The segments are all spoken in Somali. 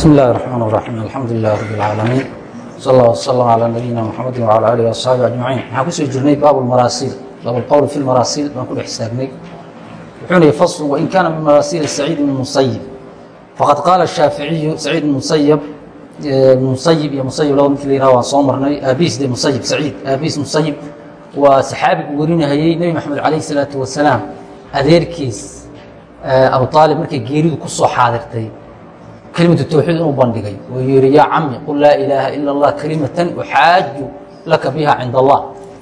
بسم الله الرحمن الرحيم الحمد لله رب العالمين صلى الله وسلم على نبينا محمد وعلى آله وأصحaaبه أجمعين waxaan kusoo jirnay baab اmaraasil baab اqwl fi اmaraasil baan ku dhex istaagnay wuxuuna yihi fasl wain kaana min maraasil سacيid بn musayib faqad qaala الshaaficiyu saciid musayb musayib iyo musayib laba mid la yihah waan soo marnay aabiis de musayib saciid aabiis musayib waa saxaabigu warinahayey nebi maxamed calayh الsalaaةu wasalaam adeerkiis abu aalib markay geeridu ku soo xaadirtay kelimatu tawxiid inuu bandhigay. Oo yihi yaa cami qul laa ilaaha ila اllah kelimatan uxaaju laka biha cinda allah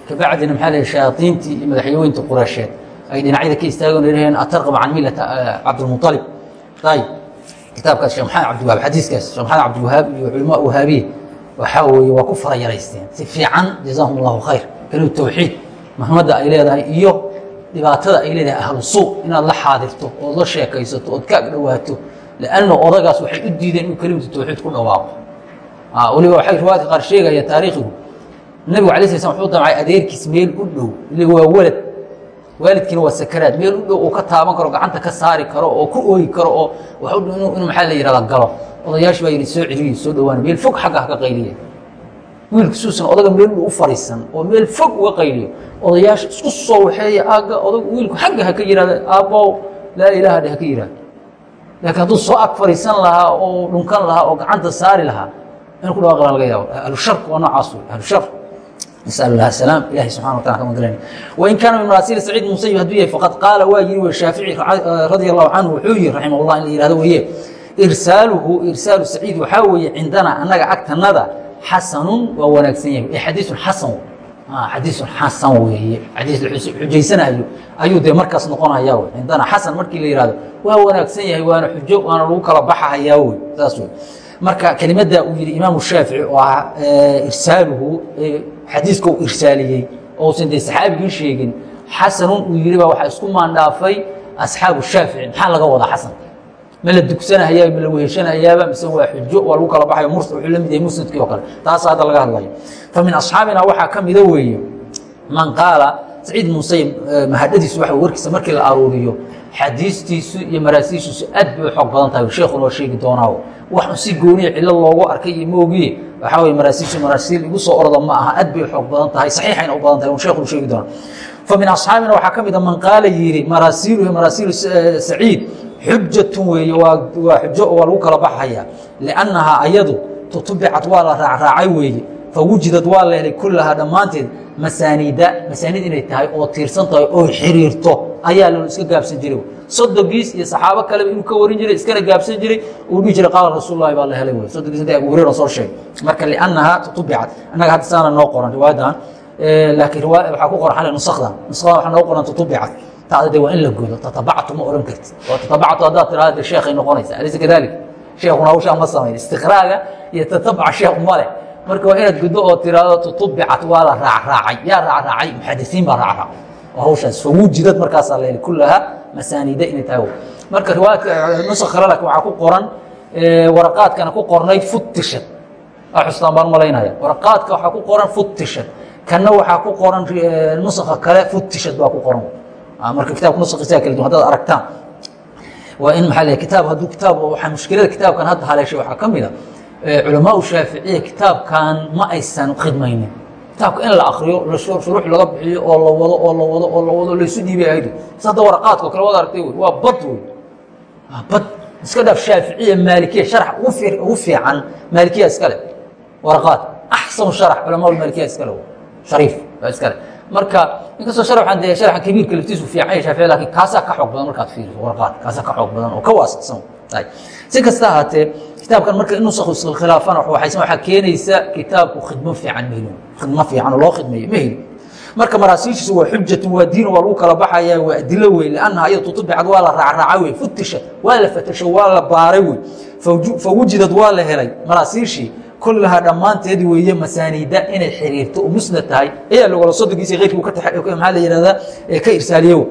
kabacdina maxaa leh shayaaiintii iyo madaxyaweynta qureysheed ay dhinacyada ka istaageen dhaheen atarqab can millata cabdilmualib ayb kitaabkaas sheekh maxamed cabdiwahaab xadiiskaas sheekh maxamed cabdiwahaab iyo culamaa wahaabiye waxaa weeye waa ku farayaraysteen si fiican jazaahum allahu khayr. Kelimatu tawxiid muhimadda ay leedahay iyo dhibaatada ay leedahay ahlu suuq. Inaad la xaadirto ood la sheekaysato ood ka ag dhowaato lanna odagaas waxay u diideen inuu kelimatu tawxiid ku dhawaaqo waliba waxay riwaayadka qaar sheegaya taariikhigu nabigu alay sla slam wuxuu damcay adeerkiis meel u dhow ile waa walad waalidkiina waa sakaraad meel u dhow uu ka taaban karo gacanta ka saari karo oo ku ooyi karo oo inuu maxaa la yihahda galo odayaashii baa yidhi soo celiyo soo dhawaana meel fog xagga ha ka qayliya wiilka suusan odaga meel u fariisan oo meel fog uga qayliyo odayaasha isku soo waxeeya aagga odag wiilku xagga ha ka yihahda aabbow laa ilaaha dhe ha ka yihahda laakiin hadduu soo ag fariisan lahaa oo dhunkan lahaa oo gacanta saari lahaa in ku dhawaaqla laga yaabo ahlushark waa noocaas wey ahlushar nasal lah salaam. Ilahi subxana wa tala ka magalana wain kaana min maraasiil saciid musayib hadduu yahay faqad qaala waa yiri wey shaafici radia allahu canhu wuxuu yihi raximah in la yihahdo weye irsaaluhu irsaalu saciid waxaa weeye cindana annaga agtanada xasanun waa wanaagsan yahay xadiisun xasan xadiisun xasan weeye. Xadiis xujaysanayo. Ayuu dee markaas noqonaya w cindana xasan markii la yihahdo waa wanaagsan yahay waana xujo waana lagu kala baxahayaa wey saas wey marka kelimadda uu yihi imaamu shaafici oo ah irsaaluhu xadiiska uu irsaaliyey. Ousan dee saxaabigii sheegin. Xasanun uu yihi baa waxaa isku maandhaafay asxaabu shaafici. Maxaa laga wadaa xasan ma la dugsanahayaa ma la weheshanahayaaba mise waa xujo waa lagu kala baxayo wuxuu la mid yahay musnadkii oo kale. Taasa hadda laga hadlayo fa min asxaabina waxaa ka mida weeye man qaala saciid musayib mahadhadiisu waa warkiisa markii la aruuriyo xadiistiisu iyo maraasiishiisu aad bay u xoog badan tahay sheekuna waa sheegi doonaa wax si gooniya cilo loogu arkay iyo moogiye waxaa weye maraasiishu maraasiil igu soo orda ma aha aad bay xoog badan tahay saxiixayna u badan tahay sheekuna sheegi doona fa min asxaabina waxaa ka mida man qaala yidhi maraasiiluhu maraasiilu saciid xujatun weeye waa xujo waa lagu kala baxaya. Liannahaa ayadu tutubicat waa la raacraacay weeye. Fawujidad waa la helay kullahaa dhammaanteed. Masaanida masaanid inay tahay oo tiirsan tahay oo xiriirto ayaa la iska gaabsan jiray. Sodogiis iyo saxaabo kaleba inuu ka warin jiray iskana gaabsan jiray. Uu dhihi jiray qaala rasuululahi baa la helay wey sodogiis inta abu hurera soo sheegay. Marka liannahaa tutubicat annaga hadda saana noo qoran riwaayadan laakiin waxaa ku qoran xale nusakdan nusakdan waxaa noo qoran tutubicat taada de waa in la godo tatabactu ma ohan karti oo tatabactu haddaad tirahda sheekhay noqonaysa alaysa kadalik sheekuna hawshaa ma samayn istiqraaga iyo tatabac sheekh uma leh marka waa inaad guddo oo tiraahdo tutubicat waa la raacraacay yaa raacraacay muxadisiin baa raacraacay oo hawshaas fawujidad markaasaa la heli kullaha masaanida inay tahay marka riwaayadka nusakh kale laakiin waxaa ku qoran waraqaadkana ku qornayd futishad waa xustaan baan malaynaya waraqaadka waxaa ku qoran futishad kanna waxaa ku qoran nusakha kale futishad baa ku qoran marka kitabka nusakhiisa kala duwan haddaad aragtaan waa in leeyahay kitaab hadduu kitaab waxaa mushkilada kitaabkan hadda haleeshay waxaa ka mid a culamaau shaaficiya kitaabkan ma aysan khidmaynin. Kitaabka in la akriyo shuruux laga bixiyo oo la wado oo la wado oo la wado laysu dhiibay ahayd. S hadda waraqaadka o kale wad aragtay wey waa bad wey. Bad. Iska dhaaf shaaficiya maalikiya sharax ugu fiican maalikiya iskale waraqaad axsanu sharax culamaa maalikiya iskale shariif baa iskale marka inkastoo sharxan dee sharxa kabiirka laftiisu fiican yahay shaafici laakiin kaasaa ka xoog badan markaad fiiriso warqaad kaasaa ka xoog badan oo ka waasicsan si kasta ahaatee kitaabkan marka in nusakhu iskhilaafana waxaysan waxaa keenaysa kitaabku khidmo fiican ma helin. Khidmo fiican oo loo khidmeeyo ma helin. Marka maraasiishiisu waa xujatun waa diin waa lagu kala baxaya waa adilo wey liannaha iyada tutubicad waa la raacraacay wey futisha waa la fatasho waa la baaray wey fawujidad waa la helay. Maraasiishii kullahaa dhammaanteed weeye masaanida inay xiriirto oo musnad tahay ayaa logala sodogiisa keyrkii maxaa la yihahdaa ka irsaaliyo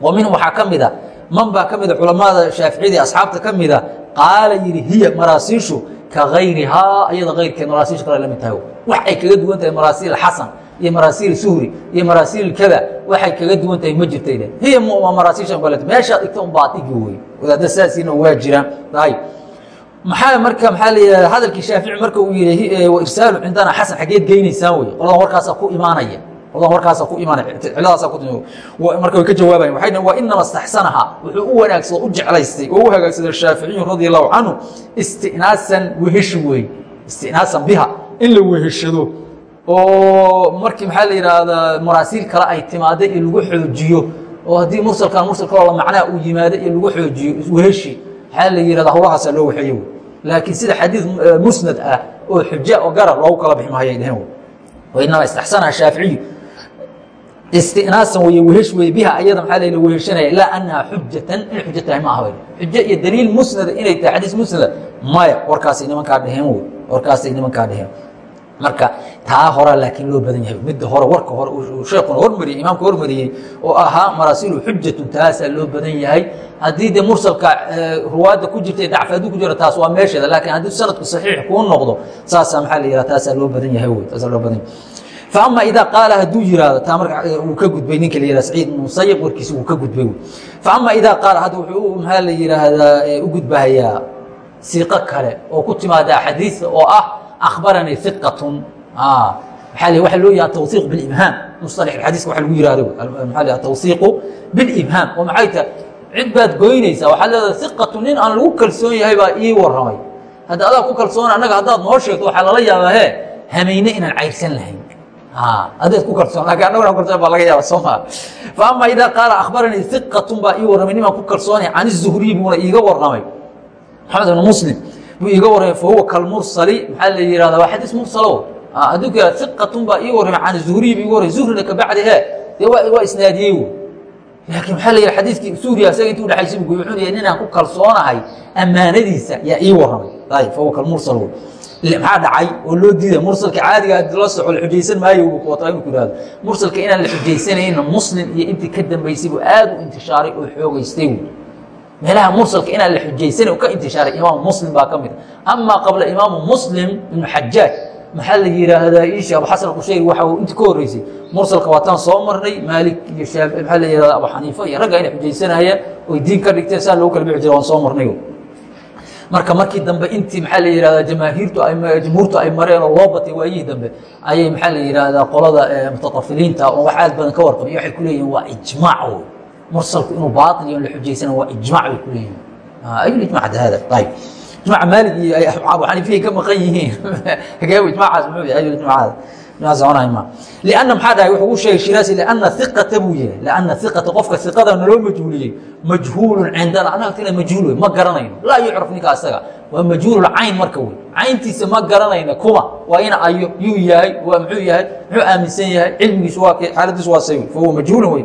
wa minhum waxaa ka mida man baa ka mida culamada shaaficiyada asxaabta ka mida qaala yidhi hiya maraasiishu ka gayrihaa ayada keyrkeed maraasiisha kale la mid tahay wax ay kaga duwan tahay maraasiil xasan iyo maraasiil suhri iyo maraasiil kada waxay kaga duwan tahay ma jirtay dhe hiya maraasiishan kale meeshaad dhigta un baad dhigi wey wadaadda saasiina waa jiraan maxaa marka maxaa la yidhahda hadalkii shaafici marka uu yihi irsaalu cindana xasan xaggeed geynaysaan wey qoladan warkaasa ku imaanaya. Qoladan warkaasa ku imaanaya. Ciladaasa ku marka way ka jawaabayan. Waxay waa inama istaxsanaha wuxuu u wanaagsado u jeclaystay oo u hagaagsaday shaaficiyu radia allahu canhu istinaasan weheshi wey istinaasan biha. In la weheshado oo markii maxaa la yidhaahdaa maraasiil kale ay timaado iyo lagu xoojiyo. Oo haddii mursalkan mursal kaloo la macnaha uu yimaado iyo lagu xoojiyo weheshi maxaa la yihahda hawlahaasaa loo waxeeyo laakiin sida xadiid musnad ah oo xuja oo gara loogu kala bixi mahayay dheheen wainama istaxsanaha shaaficiyu istinaasan wey wehesh wey biha ayada maxaa la weheshanaya laa annaha xujatan in xujo tahay ma aha xujo iyo daliil musnada inay tahay xadiis musnada maya warkaasay nimankaa dheheen wey warkaasay nimankaa dheheen marka taa hora laakiin loo badan yahay. Midda hore warka hore sheekuna hormariyey imaamka hormariyey oo ahaa maraasilu xujatun taasaa loo badan yahay. Haddii de mursalka ruwaadda ku jirta dacf haddii ku jira taas waa meesheeda laakiin haddii sanadku saxiix kuu noqdo saasaa maxaa la yihah taasaa loo badan yahay wey taasaa loo badan yahay. Faama idaa qaala hadduu yihahdo taa marka uu ka gudbay ninka la yihah saciid ibn musayib warkiisa uu ka gudbay faama idaa qaala hadda wuxuu maxaa la yidhaahdaa u gudbahayaa siiqo kale oo ku timaada axaadiista oo ah akhbaranii iqatun maxaa l waxa loo yaha tawhiiq bilimhaam musalax xadiiska waxa lagu yihahdo maxaa la tawhiiqu bilimhaam oo maxay tahay cid baad goynaysaa waxaad leedahay iqatu nin aan lagu kalsoon yahay baa ii warramay hadda adaa ku kalsoona annaga haddaad noo sheegto waxaa lala yaabaa he hamayne inaan cayrsan lahayn adaad ku kalsoon laakiin annaguna kalsoon baa laga yaaba soo maa fa ama idaa qaala akhbaranii iqatun baa ii warramay nimaan ku kalsoonaya can izuhriy buuna iiga warramay maxamed ibn muslim buu iiga warramay fahuwa kalmursali maxaa la yihahda waa xadiis mursalo. Hadduu ku yihahda iqatun baa ii warramay can zuhriy bu iga warramay zuhrina kabacdi he dee waa isnaadiyey wy laakiin maxaa la yidhi xadiiskii suuriya isaga intuu dhexaysa buu wuxuu yahay ninaan ku kalsoonahay ammaanadiisa yaa ii warramay. Ayib fahuwa kalmursal wey maxaa dhacay? Oo loo diiday mursalka caadiga la soco la xujaysan maayo buu wataa inuu ku yihahdo mursalka inaan la xujaysanayna muslim iyo intii ka dambaysay buu aad u intishaaray oo xoogaystay wey meelaha mursalka inaan la xujaysanay oo ka intishaaray imaamu muslim baa ka mid amaa qabla imaamu muslim ibnu xajaaj maxaa la yidhaahdaa iisha abu xasan qushayri waxa uu intii ka horreysay. Mursalka waataan soo marnay maalik iyo maxaa la yihahda abu xaniifa iyo ragga inay xujaysanayaan oy diin ka dhigteen saa loogu kala bixi jira waan soo marnay marka markii dambe intii maxaa la yihahdaa jamaahiirtu jumhuurtu ay mareen oo loo batay waayihii dambe ayay maxaa la yihahdaa qolada mutatafiliinta oo wax aad badan ka warqabay waxay ku leeyihiin waa ijmaac wey mursalku inuu baatil iyo in la xujaysana waa ijmaac bay ku leeyihiin ayu ijmac hada hada ayib ijmac maalig iyo abu xaniifiyay ka maqan yihiin hagee ijmaacaas muxuu yahay ayu ijmac hada soconay ma lianna maxaa dhahay wuxuu u sheegay shiraasi lianna iqata buu yihi lianna iqata qofka iqada naloo majhuuliyey majhuulun cindana annaga tina majhuul wey ma garanayno laa yucraf ninka asaga waa majhuululcayn marka wey cayntiisa ma garanayna kuma waa ina ayo yuu yahay waa muxuu yahay muxuu aaminsan yahay cilmigiisu waa xaaladiisu waa say fahuwa majhuulun wey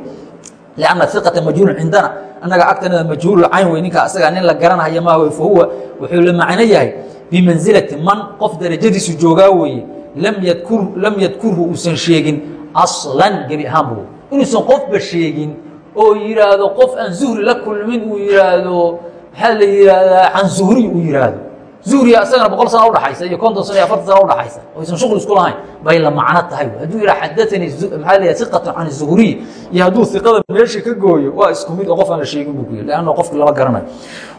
lianna iqata majhuulun cindana annaga agtanada majhuululcayn wey ninka asaga nin la garanahaya maa wey fahuwa wuxuu la macno yahay bimansilati man qof darajadiisu joogaa weeye lam yadkur lam yadkurhu uusan sheegin aslan gebi ahaanbu inuusan qofba sheegin oo yidhaahdo qof aan zuhri la kulmin uu yihaahdo maxaa la yihahdaa can zuhriy uu yihaahdo zuhriya asagana boqol sana udhaxaysa iyo konton sana iyo afartan sana udhaxaysa oo aysan shuql isku lahayn. Bay la macno tahay hadduu yidhaha xadatanii maxaa la iqatan can zuhriy iyo hadduu iqada meesha ka gooyo waa isku mid oo qof aan la sheegin buu ku yidhi leanna qofki lama garanayo.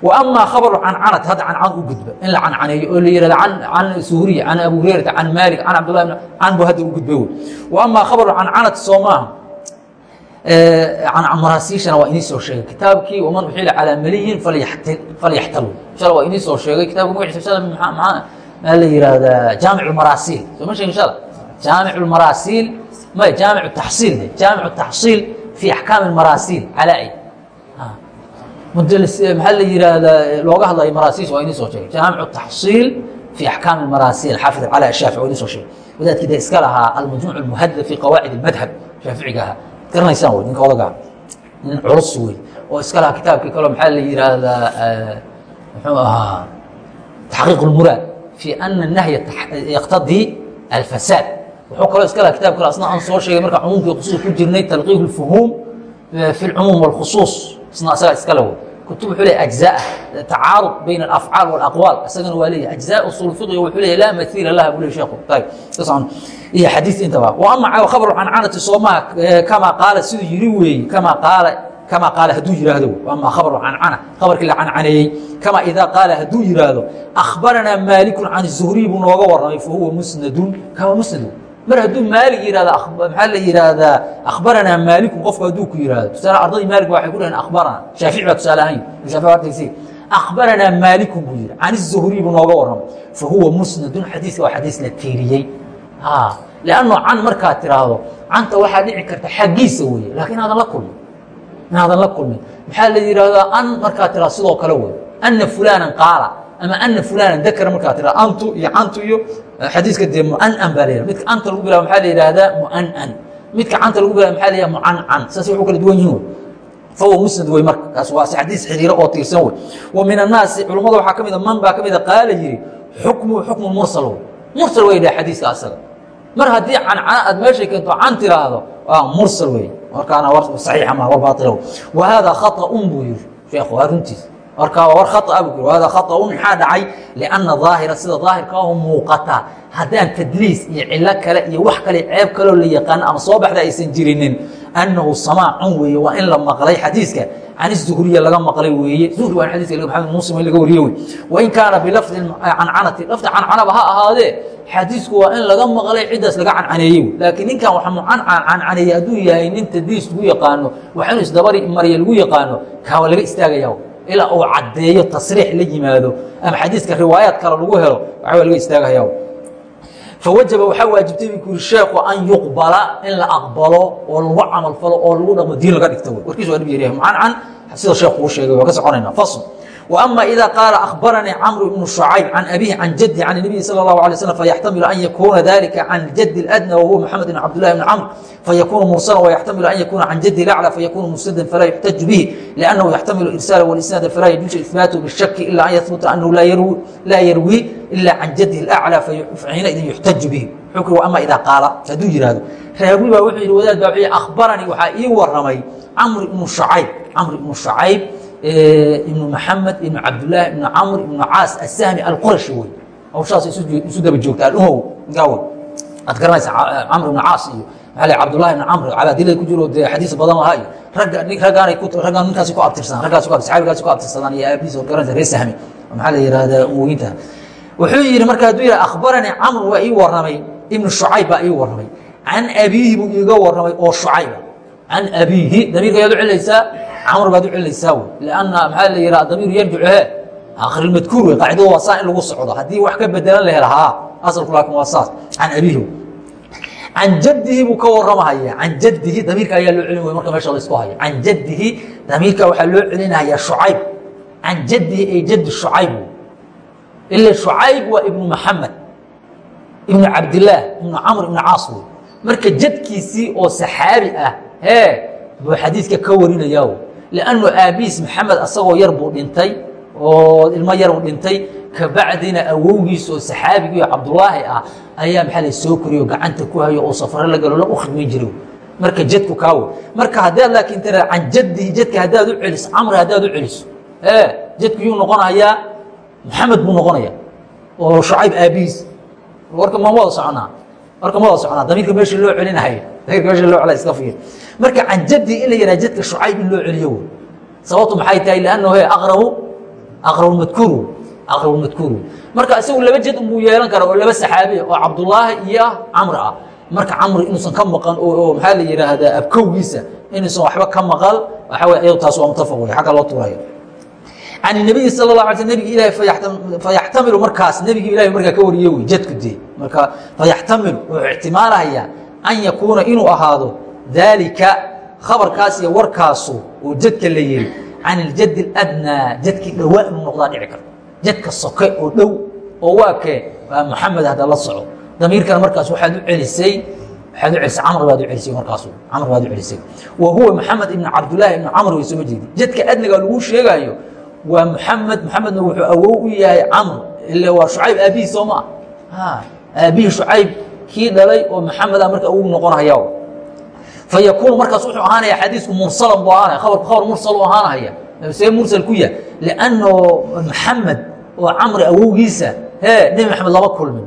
Wa amaa khabaru cancanat hadda cancan u gudba in la cancaneeyo oo la yihahdo can zuhriy can abu hurayrata can maalik can cabdullah can bu hadda u gudba wey. Wa amaa khabaru cancanat soo maaha maraasiishana waa inii soo sheegay kitaabkii waman uxila calaa maliyin falyaxtalu inshala waa inii soo sheegay kitabka maa la yihahdaa jaamic maraasiil soo ma sheegin inshala jaamic maraasiil may jaamic taxsiil jaamic taxsiil fi axkaam maraasiil calaa maxaa la yihahdaa looga hadlayo maraasiis waa inii soo sheegay jaamic taxsiil fi axkaam maraasiil xaafid cala shaafic waa inii soo sheegay wadaadkii de iska lahaa almajmuuc almuhadab fi qawaacid madhab shaaficiga ahaa garanaysaan wey ninka odagaa nin culus wey oo iska lahaa kitaabkii kaleo maxaa la yidhaahdaa muxuu ahaa taxqiiq اlmuraad fi ana nahya yaqtadii alfasaad wuxuu kaloo iska lahaa kitab kale asna aan soo sheegay markaan cumuumkii khusuus ku jirnay talqiiq اlfuhuum fi اlcumuum wاlkhusuus isna asagaa iskale wey kutub wuxuu leeyahy ajzaa tacaarud bayna alafcaal wاlaqwaal isagana waa leeyahy ajzaa fiqiga wuxuu leeyahy laa mathiila laha buu leeyahy sheekhu. Ayib iyo xadiis intaba wa ama khabaru cancanati soomaha kamaa qaala siduu yiri weeye kamaa qaala kamaa qaala hadduu yidhaahdo ama khabaru cancana khabarkii la cancaneeyey. Kamaa idaa qaala hadduu yidhaahdo akhbaranaa maalikun can zuhriy buu nooga warramay fa huwa musnadun kama musnadun mar hadduu maalig yihahda maxaa la yidhaahdaa akhbaranaa maalikun qofku hadduu ku yihahdo tusaale ardadii maalig waxay ku dhaheen akhbarana. Shaafici baa tusaale ahayn. Shaafici artaysi akhbaranaa maalikun buu yidhi can zuhriy buu nooga warramay fa huwa musnadun xadiiska waa xadiis la tiiriyey. Lanno can markaad tiraahdo canta waxaa dhici karta xaggiisa weeye laakiin inaadan la kulmin. Inaadan la kulmin. Maxaa la yidhaahdaa an markaad tirahdo sidoo kale wey ana fulaanan qaala ama ana fulaanan dakara markaad tirahdo antu iyo cantu iyo xadiiska dee muanan baa la yihah midka anta lagu bilaba maxaa la yidhaahdaa muanan. Midka canta lagu bilaba maxaa la yidhahda mucancan saas waxu kala duwan yihiin wey fahuwa musnad wey marka. Kaas waa xadiis xiriiro oo tiirsan wey wa min annaasi culummada waxaa ka mida man baa ka mida qaala yidhi xukmu xukmu mursal wey mursal way dhaha xadiiska asaga. Mar haddii cancana aad meeshay keento can tiraahdo waa mursal wey markaana war saxiixa ma war baailow wa haadaa khaطa'un buu yiri sheekhu waa runtiis markaa waa war khaطa buu yiri hada khaطa'un maxaa dhacay? Lianna daahira sida daahirka ahu muuqata. Haddaan tadliis iyo cilo kale iyo wax kale ceeb kaloo la yaqaano ama soo baxda aysan jirinin. Annahu samaacun weeye waa in la maqlay xadiiska. Can zuhriya laga maqlay weeye. Zuhri waa xadiiska maxamed muslim in laga wariye wey wain kaana bilafdi cancanati lafdi cancanaba ha ahaadee xadiisku waa in laga maqlay ciddaas laga cancaneeyey laakiin ninkan waxa mucancaneeyey hadduu yahay nin tadliis lagu yaqaano wax inuu isdabari marya lagu yaqaano kaa waa laga istaagaya ilaa uu caddeeyo tasriix la yimaado ama xadiiska riwaayaad kale lagu helo waxa laga istaagaya fawajaba waxaa waajibtay bu ku yiri sheekhu an yuqbala in la aqbalo oo lagu camal falo oo lagu dhaqmo diin laga dhigto. Warkiis waa dhib yaryahay mucancan sida sheekhu uu sheegay waa ka soconayna. Fasl وأmا إذا قال أخبرني cمرو بن شعyب عن أبيه عن جدي عن النبي صلى الله عليه وسلم فيحتمل أن يكون ذلك عن الجد الأدنى وهو محمد بن عبد الله بن عمرو فيكون مرسلا ويحتمل أن يكون عن جدي الأعلى فيكون مسندا فلا يحتج به لأنه يحتمل الإرسال والإسناد فلا يجوز إثباته بالشك إلا أن يثبت أنه لا يروي, لا يروي إلا عن جده الأعلى فحينئذ يحتج به أما إذا قال haduu yihahdo raawi baa wuxuu yihi wadaad baa أخبرني waxaa ii waramay cمر بن شعyب cمر بن شعyب ibnu maxamed ibnu cabdulaahi ibnu camr ibnu caas asahmi alqurashi wey hawshaas isu daba joogta. Alumow gaawe aad garanaysa camr ibnu caas iyo maxaa la cabdullahi ibnu camr cabaadilada ku jiro dee xadiis badan lahaa iyo ragga raggaanay raggaan ninkaasi ku abtirsadaan raggaasi ku saxaabigaasi ku abtirsadaan iyo aabihiis oo garanaysa reer sahmi. Maxaa la yihahdaa umooyinta wuxuu yidhi marka hadduu yidhaha akhbaranii camr waa ii warramay ibnu shucayb baa ii warramay. Can abiihi buu iiga warramay oo shucayba can abiihi damiirka ayaad u celinaysaa camr baad u celinaysaa wy lanna maxaa la yihaha damiiru yarjicu he akhrilmadkuur wey qaacidadu waa saa in lagu socdo. Haddii wax ka bedelan la hela haa asalku laakin waa saas. Can abiihi can jaddihi buu ka warramahaya can jaddihi damiirka ayaa loo celin way marka meesha la isku hayo. Can jaddihi damiirka waxaa loo celinaya shucayb. Can jaddihi ay jaddi shucayb ila shucayb waa ibnu maxamed ibnu cabdilaah ibnu camr ibnu caas wey marka jadkiisii oo saxaabi ah hee buu xadiidka ka warinaya lannu aabiis maxamed asagoo yar buu dhintay oo ilmo yar buu dhintay kabacdina awowgiis oo saxaabigii cabdulaahi ah ayaa maxaa la soo koriyo gacanta ku hayo oo safare la galo la u khidmayn jira marka jadku kaawe marka haddaad laakiin tira can jadihi jadka haddaad u celiso camri haddaad u celiso ee jadku yuu noqonayaa maxamed buu noqonaya oo shucayb aabihiis warka ma wada soconaa warka ma wada soconaa damiirka meesha loo celinahay marka can jaddi in la yihah jadka shucayb in loo celiyo wey sababtu maxay tahay? Lannahu he aqrabu aqrabu madkuuru aqrabu madkuuru marka isagu laba jad unbuu yeelan kara oo laba saxaabiya oo cabdullaahi iyo camr ah. Marka camri inuusan ka maqan oo maxaa la yidhaahdaa abkowgiisa inuusan waxba ka maqal waxa wey iyado taas waa mutafaq wey xagga loo tuurayo can nabiyi sal la ala nabigi ilahi fayaxtamilu markaas nebigi ilahi markaa ka wariye wey jadku dee. Marka fayaxtamilu wuxuu ixtimaalaya an yakuuna inuu ahaado daalika khabarkaas iyo warkaasu oo jadka la yihi can iljad اadnaa jadkii dhowaa inuu noqdaa dhici karto. Jadka soke oo dhow oo waa kee waa muxamed hadda la soco. Damiirkan markaas waxaad u celisay waxaad u celisay camr baad u celisay markaas camr baad u celisay. Wa huwa maxamed ibn cabdulaahi ibn camr way sooma jeedi jadka adniga lagu sheegaayo waa muxamed muxamedna wuxuu awow u yahay camr ila waa shucayb aabihii soo ma ah aabihii shucayb kii dhalay oo maxameda marka awow noqonaya fayakuunu markaas wuxuu ahaanaya xadiisku mursalan buu ahaanaya khabarku khabar mursal u ahaanaya see mursal ku yahay. Lianno maxamed oo camri awowgiisa hee nebi maxamed lama kulmin.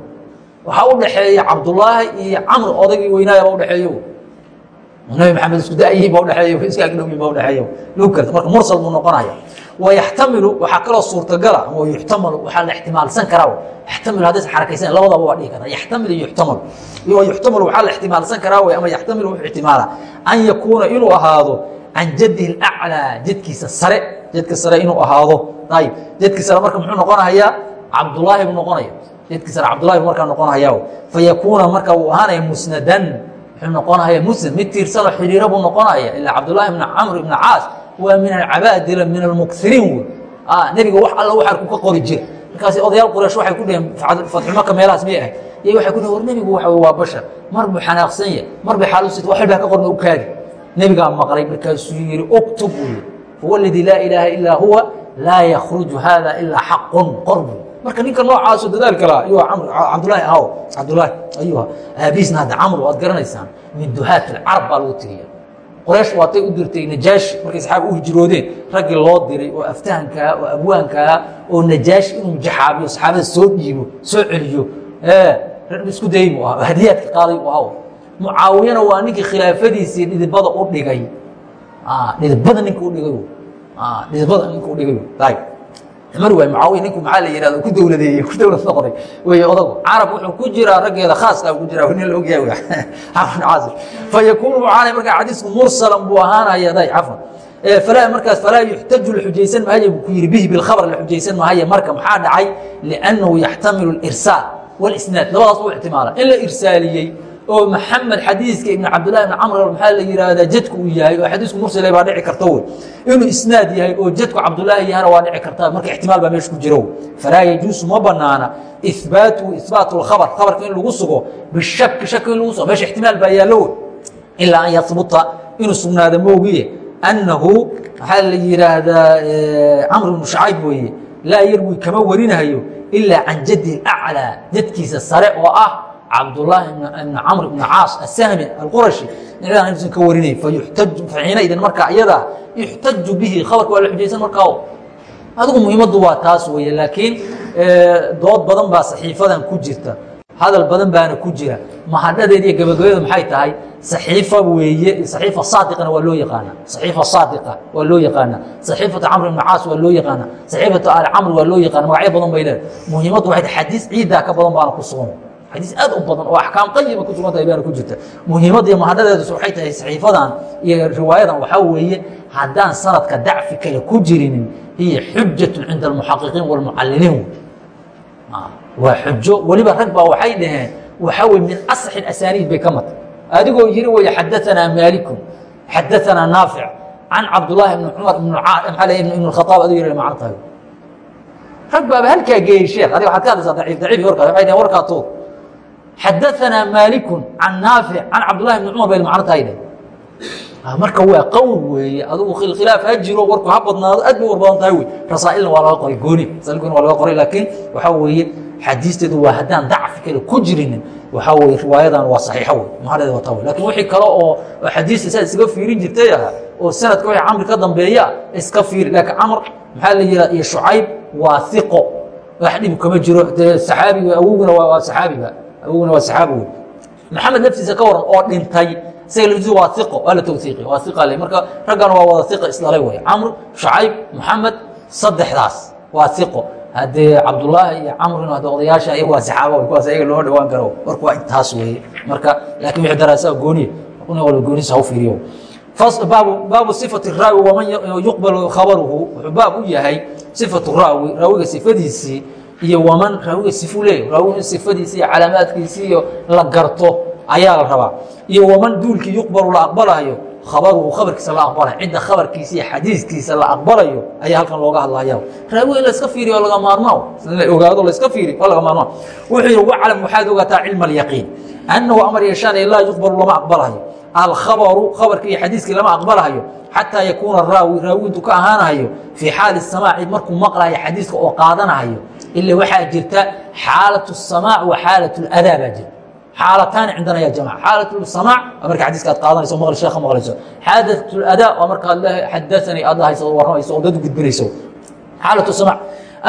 Waxaa u dhaxeeya cabdullaahi iyo camr odaygii weynaayaba udhaxeeyo nabi maxamed isku dayihiin ba udheeeyo iska agdhowyin ba udheeeyo lagu karta marka mursal buu noqonaya wayaxtamilu waxaa kaloo suurtagala ama yuxtamalu waxaa la ixtimaalsan karaa yaxtamilu haddaysan xarakaysan labadaba waa dhihi karaa yaxtamil iyo yuxtamalu. Yuxtamalu waxaa la ixtimaalsan karaa wey ama yaxtamilu wuxuu ixtimaala. An yakuuna inuu ahaado can jadihi alaclaa jadkiisa sare jadka sare inuu ahaado. Ayib jadki sare marka muxuu noqonahayaa cabdulaahi buu noqonaya jadki sare cabdulahi buu markaa noqonahayaa fayakuuna marka uu ahaanaya musnadan muxuu noqonaya musnad mid tiirsanoo xidhiiro buu noqonaya ilaa cabdulaahi ibna camr ibna caas. Waa min alcabaadila min almuksiriin wey nebiga wax alla waxarku ka qori jira markaas odayaal quraysh waxay ku dheheen fatxumaka meelahaas miyay ahayd? Iyo waxay ku dheheen war nebigu waxa waa bashar. Mar buu xanaaqsan yahay. Mar bay xaalu sit wax baa ka qorna u kaadi. Nebigaa maqlay markaasuu yihi uktub buu yihi huwa aladii laa ilaaha illaa huwa laa yakruju hada ilaa xaqun qorbu marka ninka noocaaso dadaalka laha ayuu cabdulaahi ahaw cabdulaahi ayuha aabiisna hadda camr waad garanaysaan min duhaat alcarab baa lagu tiriya qoraysh waatay u dirtay najaashi markay saxaaba u hijroodeen raggii loo diray oo aftahankaa oo abwaankaa oo najaashi inuu jaxaabiyo saxaabada soo dhiibo soo celiyo. Isku day buu ahaa hadiyaadka qaaday buu ahaa mucaawiyana waa ninkii khilaafadiisii dhidibada u dhigay. Dhidibada ninka udhigay dhidibada ninka udhigay ayb mar waay mucaawiya ninku maxaa la yihahdo ku dowladeeyey ku dowlad noqday wey odagu carab wuxuu ku jiraa raggeeda khaaska ku jiraa nin la ogyahay wey caasir. Fa yakuunu markaa xadiisku mursalan buu ahaanaya day cafan falaa markaas falaa yuxtaju la xujaysan maayo buu ku yihi bihi bilkhabr la xujaysan maayo marka maxaa dhacay? Liannahu yaxtamilu alirsaal walisnaad labadaas u ixtimaala in la irsaaliyey oo maxamed xadiiska ibn cabdillahi ibn camr maxaa la yihahdaa jadku uu yahay oo xadiisku mursala baa dhici karta wey inuu isnaad yahay oo jadku cabdullaahi yahana waa dhici karta marka ixtimaal baa meesha ku jiro falaa yajuusu ma banaana ihbaatu ihbaatu lkhabar khabarka in lagu sugo bishaki shaki in lagu sugo meesha ixtimaal baa yaallo wey ilaa an yahbuta inuu sugnaado moogiye annahu maxaa la yihaahdaa camr ibnu shacayb weeye laa yarwi kama warinahayo ilaa can jaddi aclaa jadkiisa sare oo ah cabdulaahi ibn camr ibn caas asahmi alqurashi. San ka warinay faxiinaidin marka iyada yuxtaju bihi khabarka waa la xujaysan markaa adigu muhiimaddu waa taas weeye laakiin dood badan baa saxiifadan ku jirta. Hadal badan baana ku jira. Mahadhadeed iyo gabagabeedu maxay tahay? Saxiifa weeye saxiifa saadiqana waa loo yaqaana. Saxiifa saadiqa waa loo yaqaana. Saxiifatu camr ibn caas waa loo yaqaana. Saxiifatu aali camr waa loo yaqaana. Magacyo badan bay leedahay. Muhiimaddu waxay xadiis ciiddaa ka badan baana ku xadiis aad u badan oo axkaam qayima ku sugan tahay baana ku jirta. Muhiimadda iyo mahadhadeedus waxay tahay saxiifadan iyo riwaayadan waxaa weeye haddaan sanadka dacfi kale ku jirinin hiya xujatu cinda almuxaqiqiin walmucalliliin waa xujo weliba rag baa waxay dhaheen waxaa weye min asaxi asaniid bay ka mata adigoo yiri wey xadaanaa maalikun xadaanaa naafic can cabdulaahi ibni cumar ibn khaaab aduu yiri macno tahay. Rag baaba halkaa geeyey sheekh adiga waxaad ka hadlaysaa daciif daciif warkaas waxay dhaheen warkaa tuug xadaanaa maalikun can naafic can cabdullahi ibni cumar bay macno tahay dheh marka waa qowl weeye adugu khilaaf ha jiro warku ha badnaado aad bay war tahay wey rasaa'ilna waa laga qoray gooni rasailgooni waa laga qoray laakiin waxaa weeye xadiisteedu waa haddaan dacfi kale ku jirinin waxaa weye riwaayadan waa saxiixo wey mahadheeda wata wey laakiin wixii kale oo xadiista saa iskaga fiirin jirtay aha oo sanadka wixii camri ka dambeeya iska fiiri laakiin camr maxaa la yihaha iyo shucayb waa iqo wax dhibu kama jiro saxaabiga awoguna waa saxaabiga awoguna waa saxaabi wey maxamed naftiisa ka waran oo dhintay laftiisa waa iqo waa la tawsiiqi waa iqa le marka raggan waa wada iqa isdhalay wey camr shucayb maxamed saddexdaas waa iqo haddee cabdulaahi iyo camrin hadde odayaasha iyagu waa saxaaba wey kuwaas ayaga loo dhawaan karo warku waa intaas weeye marka laakin wixii daraasaa gooniye una walba gooniisa ha u fiiriyo baabu صifati raawi waman yuqbalu khabaruhu wuxuu baab u yahay sifatu raawi raawiga sifadiisii iyo waman raawiga sifu leeyahy raawiga sifadiisi iyo calaamaadkiisi iyo la garto ayaa la rabaa. Iyo waman duulkii yuqbalu la aqbalayo khabaruhu khabarkiisa la aqbalayo cidda khabarkiisa iyo xadiiskiisa la aqbalayo ayaa halkan looga hadlaya raawiga in laska fiiriyo laga maarmaa in ogaado laska fiiriyo waa laga maarmaa wuxuu yihi waclam waxaad ogaataa cilma alyaqiin. Annahu amar yeeshaanaya laa yuqbalu lama aqbalayo. Alkhabaru khabarkii iyo xadiiskii lama aqbalahayo xataa yakuuna raawi raawi intuu ka ahaanahayo fii xaali samaaci markuu maqlayo xadiiska oo qaadanahayo ila waxaa jirta xaalatu samaac wa xaalatu ladaa baa jirta xaalataani cindana ya jamac xaalatu samaac waa marka xadiiska aad qaadanayso maqli sheekha maqlayso xaalatu ladaa waa markaad xadaanii aad lahayso warramayso oo dad gudbinayso xaalatu samaac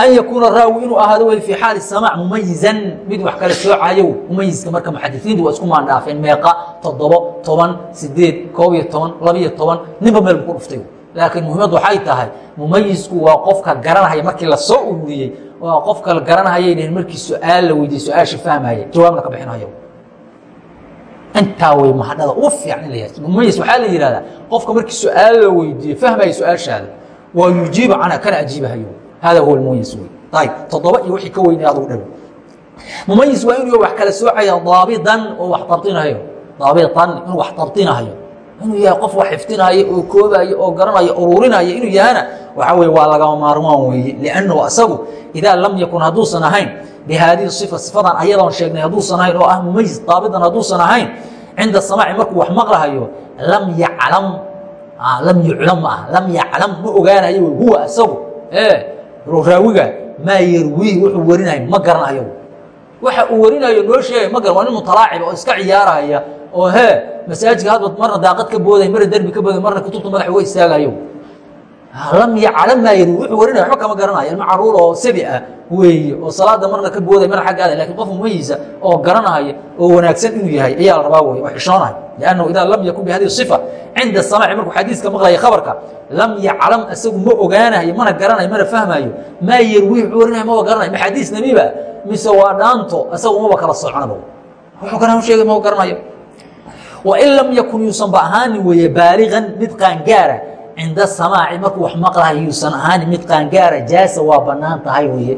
an yakuuna raawi inuu ahaado wey fii xaali samaac mumayizan mid wax kale soocayo mumayiska marka muxadisiintu waa isku maandhaafeen meeqa toddobo toban sideed koob iyo toban labiyo toban ninba meel buu ku dhuftay laakiin muhiimad waxay tahay mumayisku waa qofka garanhaya markii la soo ururiyey waa qofka la garanhayay dhaheen markii su'aal la weydiye su'aasha fahmaya jawaabna ka bixinayo intaa wey mahadhada ugu fiican in la yahay mumayis waxaa la yihahdaa qofka markii su'aal la weydiiye fahmaya su'aashaada waa yujiibu canha kana ajiibahayo. Hada huwa mumayis wey ayb toddoba iyo wixii ka weynay adugu dhaw mumayis waa inuu wax kala soocaya daabidan oo wax dabdinahayo daabidan inuu wax dabdinahayo inuu yahay qof wax xifdinaayo oo koobayo oo garanayo ururinaya inuu yahana waxaa weye waa lagama maarmaan weeye. Liannahu asagu idaa lam yakun hadduusan ahayn bihaadihi sifa sifadan ayadoon sheegnay hadduusan ahayn oo ah mumayis daabidan hadduusan ahayn cinda samaaci markuu wax maqlahayo lam yaclam lam yuclam ah lam yaclam ma ogaanayo huwa asagu raawiga maa yarwiih wuxuu warinayo ma garanayo waxa uu warinayo noo sheegay ma garan waa nin mutalaacib oo iska ciyaaraya oo hee masaajidka hadba marna daaqad ka booday marna derbi ka booday marna kutubta madaxa uga istaagayo. Lam yaclam maa yarwiih wuxuu warinayo waxba kama garanayo ilmo carruur oo sabi ah weeye oo salaada marna ka booday marna xagga aaday laakiin qof mumayisa oo garanaya oo wanaagsan inuu yahay ayaa la rabaa wey oo xishoonahay liannahu idaa lam yakun bihadihi sifa cinda samaaci markuu xadiiska maqlaya khabarka lam yaclam isagu ma ogaanayo mana garanayo mana fahmayo maa yarwiih wuxuu warinayo maba garanayo ma xadiis nebiba mise waa dhaanto isagu maba kala soconaba wuxuu kana sheegay maba garanayo. Wain lam yakun yuusanba ahaanin weeye baaligan mid qaangaara cinda samaaci markuu wax maqlayo yuusan ahaanin mid qaangaara jaasa waa bannaan tahay weye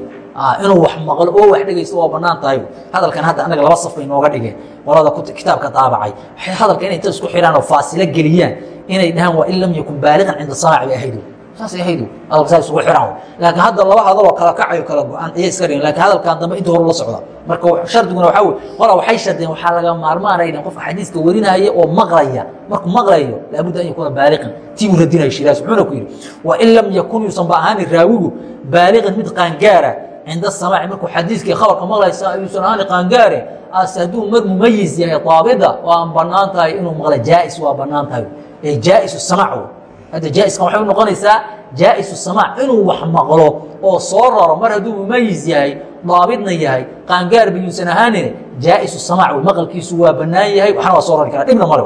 inuu wax maqlo oo wax dhegaysto waa bannaan tahay. Hadalkan hadda anaga laba saf bay nooga dhigeen. Qolada kitaabka daabacay. Waxay hadalka inay inta isku xidhaan oo faasilo geliyaan inay dhahaan waa in lam yakun baaligan cinda samaaci bay ahaydo saasay ahaydo hadalka saa isugu xidhaan laakiin hadda laba hadaloo kala kacayo kala go-an ayay iska dhigeen. Lakin hadalkan dambe inta hore la socda marka shardiguna waxaa wey qola waxay shardeen waxaa laga maarmaanay dheen qofka xadiiska warinaya oo maqlaya. Markuu maqlayo laabudda an yakuuna baaliqan tii uu radinayo shiraas wuxuuna ku yidhi wa in lam yakun yuusan ba ahaanin raawigu baaliqan mid qaangaara. Cinda samaaci markuu xadiiskii khabarka maqlaysa ayuusan ahaani qaangaare ase hadduu mar mumayis yahay daabida oo aan bannaan tahay inuu maqla jaais waa bannaan tahay. Ee jaaisu samaac hadda jaiskan waxay u noqonaysaa jaaisu samaac inuu wax maqlo oo soo raro mar hadduu mumayis yahay daabidna yahay qaangaar bayuusan ahaanin jaaisu samaac maqalkiisu waa banaan yahay waxna waa soo rari karaa. Dhibna male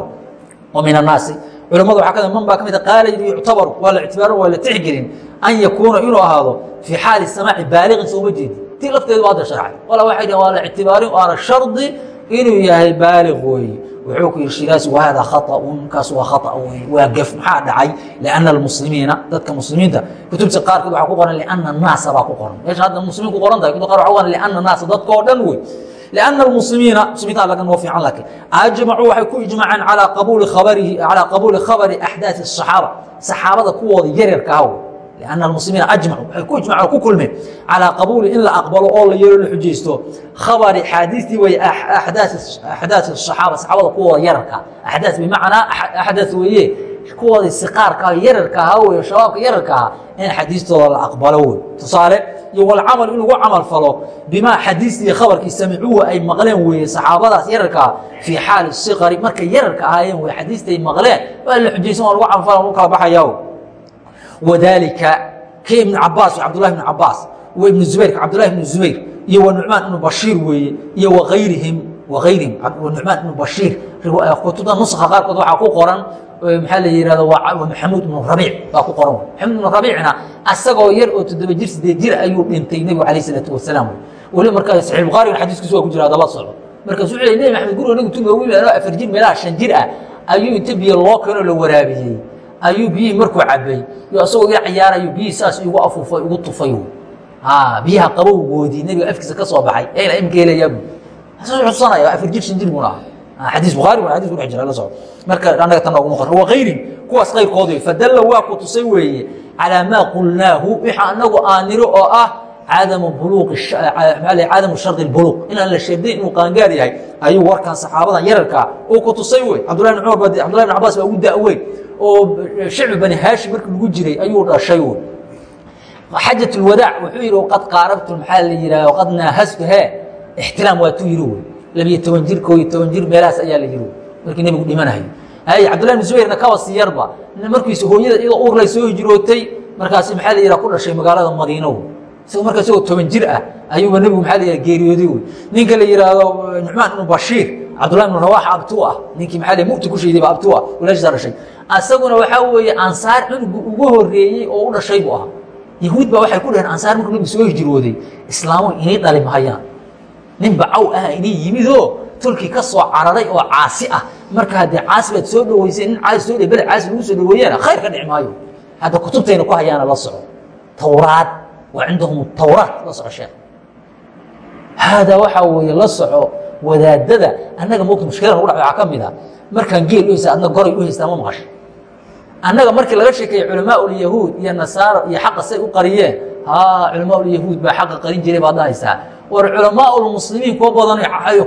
wa min annaasi. Culamadu waxaa ka man baa ka mid a qaala yuctabaru waa la ictibaaran waa la tixgelin an yakuuna inuu ahaado fii xaali samaaci baaliqin sooma jeedi. Tii lafteedu waa da sharcay wala waxay dhaheen waa la ictibaarin waana shardi inuu yahay baaliq weeye wuxuu ku yihi shiraasi wahada khaطأun kaas waa khaطأ wey waa gef maxaa dhacay liأna almuslimiina dadka muslimiinta kutubta qaarkood waxaa ku qoran liأna الnaasa baa ku qoran meesha hadda muslimiin ku qoran tahay kutubta qaar waxa ku qoran liأna الnaasa dadka oo dhan wey لأن المسلمiiنa mسلimiinta laga noo fiican lakin أجمعوu waxay ku iجماعeen عalى qabuuli khabarihi عalى qabuuli khabari أحdاث الصحاaبة صaxaabada kuwooda yaryarka ah لأن المسلimiiنa أجمعوا waxay ku iجمعeen ku kulmeen عalى qabuuli in la aqbalo oo la yeelo la xujaysto khabari xaadiثtii way أحdاث الصحاaبة صaxaabada kuwooda yararka أحdاث بمعنaa أحdاث weeye kuwooda siqaarka yararka ahaa wey shabaabka yararka ahaa in xadiistooda la aqbalo wey tusaale iyo walcamal in lagu camal falo bimaa xadiistii khabarkii samicuuhu ay maqleen weeye saxaabadaas yararkaa fii xaali siqari markay yararka ahaayeen wey xadiistay maqleen waa la xujaysan waa lagu camal fala lagu kala baxayaa wadaalika ka ibnu cabaas cabdullahi ibnu cabaas wa ibnu zubayr cabdullahi ibnu zubayr iyo wa nucmaan ibnu bashiir weeye iyo wagayrihim wagayrihim nucmaan ibnu bashiir kutubta nuska qaarkood waxaa ku qoran maxaa la yihahdo maxamuud ibnu rabiic baa ku qoran. Maxamuud ibnu rabiicna asagoo yar oo toddoba jir sideed jir ayuu dhintay nebigu alayh isalaatu wasalaam. Weliba markaa saxiix bukhaariga xadiiskiisu waa ku jira hadala socdo. Markaasuu wuxuu nebi maxamed guriga nagu tumi wiil anoo afar jir meelaha shan jir ah. Ayuu inta biyo loo keenoo la waraabiyey ayuu biyihii markuu cabay iyo asagoo ila ciyaarayo biyihii saas igu afuufay igu tufay biyaha qabowgoodii nebiga afkiisa ka soo baxay. Eena imika helayaa xusanaya afar jir shan jir buuna aha xadiis bukhaari waa xadis kudhex jira la socdo. Marka annaga tan nooguma qoran wagayrin kuwaas qayrkoodi fadalla waa ku tusay weeye. Calaa maa qulnaahu wixii annagu aan niro oo ah cadamu buluuqi cadamu shardi buluuq inaan la shardayn inuu qaangaar yahay ayuu warkan saxaabadan yararkaa uu ku tusay wey cabdullahi bn cumar ba cabdullahi bn cabaas baa ugu da'weyn oo shicbi bani haashim markii lagu jiray ayuu dhashay wey xajat lwadaac wuxuu yidhi qad qaarabtu maxaa la yidhaah qad naahastu hee ixtiraam waa tuu yidhi wey labiyo toban jir koo iyo toban jir meelahaas ayaa la yiri markii nebigu dhimanayo hay cabdullahi bn zubayrna kaba si yarba markiisa hooyada iyadoo uurlay soo hijrootay markaasi maxaa la yidhaha ku dhashay magaalada madiinow isagoo marka isagoo toban jir ah ayuuba nebigu maxaa la yidhaha geeriyooday wey ninka la yidhaahdo nucmaan ibnu bashiir cabdullahi ibnu rawaxa abtuu ah. Ninkii maxaa la mu'ti ku shaydayba abtuu ah walaashiisa dhashay. Asaguna waxaa weeye ansaar cunugu ugu horreeyey oo u dhashay buu ahaa. Yahuud baa waxay ku dhaheen ansaar markuu nebigu soo hijrooday islaamu inay dhali mahayaan nin bacaw ah inay yimidoo tolkii ka soo cararay oo caasi ah. Marka haddee caasi baad soo dhoweysay nin caasi soo bele caasi lagu soo dhoweeyana khayr ka dhici maayo. Hadda kutubtayna ku hayaana la soco. Towraad waa cindahum towraat la soco sheekh haadaa waxaa weeye la soco wadaadada annaga mogta mushkilada nagu dhac waxaa ka mid a markaan geel u haysta adna goray u haystaa ma maqashay annaga markii laga sheekeeye culamaa ulyahuud iyo nasaara iyo xaqa say u qariyeen haa culamaa ulyahuud baa xaqa qarin jiray baad dhahaysaa war culamaa lmuslimiin kuwa badan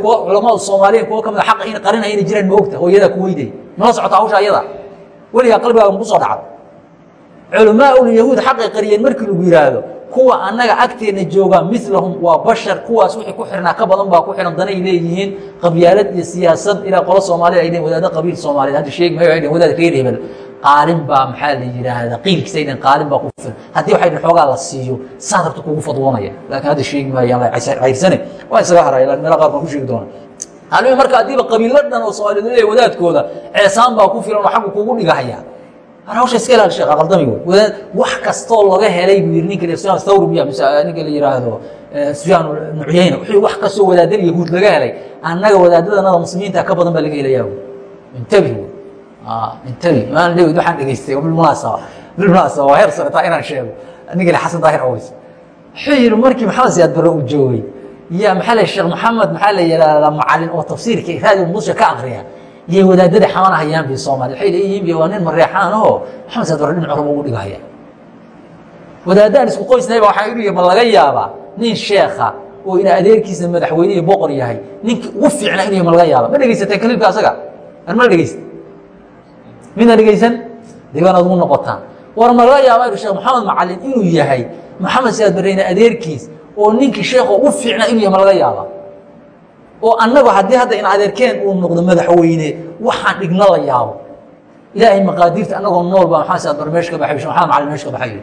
kuwa culamaa soomaaliyiin kuwa ka mid a xaqa in qarinaya inay jiraan ma ogta hooyadaa ku weyday mala socota hawsha ayada weligaa qalbigaaga maku soo dhacda culamaa ulyahuud xaqay qariyeen markii lagu yidhaahdo kuwa annaga agteenna jooga milahum waa bashar kuwaas wixii ku xirnaa ka badan baa ku xihan danay leeyihiin qabyaalad iyo siyaasad ilaa qolo soomaalida ay dheen wadaadda qabiil soomaaliyeed hadda sheegi mayo ay dheen wadaad reer hebel? Qaalin baa maxaa la yidhaahdaa? Qiilkiisa ay dheen qaalin baa ku filan haddii waxay dheen xoogaa la siiyo saad rabta kugu fadwoonaya. Laakiin hadda sheegi maayo la cayrsane waa isaga haraya laakiin meela qaar baan ku sheegi doona halmi marka haddiiba qabiilo dhan oo soomaaliyeed leeyahay wadaadkooda ceesaan baa ku filan oo xaggu kugu dhigahaya hawsha iska ilaali sheekh aqaldami wey wax kastoo laga helay buu yidhi ninka sufyaan thawri miya mise ninka la yidhaahdo sufyaan ibnu cuyayna wuxuu wax kastoo wadaadada yahuud laga helay annaga wadaadadanada muslimiinta ka badan baa laga helayaa wey intabi. Wey intabi. Imaan daawid waxaan dhegaystay bilmunaasaba bilmunaasaba waa heer sare taa inaan sheego. Ninka le xasan daahir aways wuxuu yidhi markii maxamed siyaad barre uu joogay? Yaa maxaa la sheekh maxamed maxaa la yidhaahdaa macalin oo tafsiirka raadiga muqdisho ka aqriya yay wadaadada xamana hayaan bi soomaliya waxay leeyihiin waa nin mareexaan ahoo maxamed saad barre dhinac horba ugu dhigahaya. Wadaadaan isku qoysnahay ba waxaa ihi ma laga yaabaa nin sheekha oo ina adeerkiisa madaxweyne iyo boqor yahay. Ninkii ugu fiicnaa inuu ma laga yaaba. Ma dhegaysateen kaliibka asaga? An ma dhegaysta midna dhegaysan? Deegaan aad ugu noqotaan. War ma laga yaaba sheekh maxamed macalin inuu yahay maxamed siyaad barre ina adeerkiis oo ninkii sheekha ugu fiicnaa inuu yahay ma laga yaaba oo annagu haddii hadda in adeerkeen uu noqdo madaxweyne waxaan dhigna la yaabo. Ilaahay maqaadiirta annagoo nool baa maxaa siyaad barre meesha ka baxay maxamed macalin meesha ka baxayo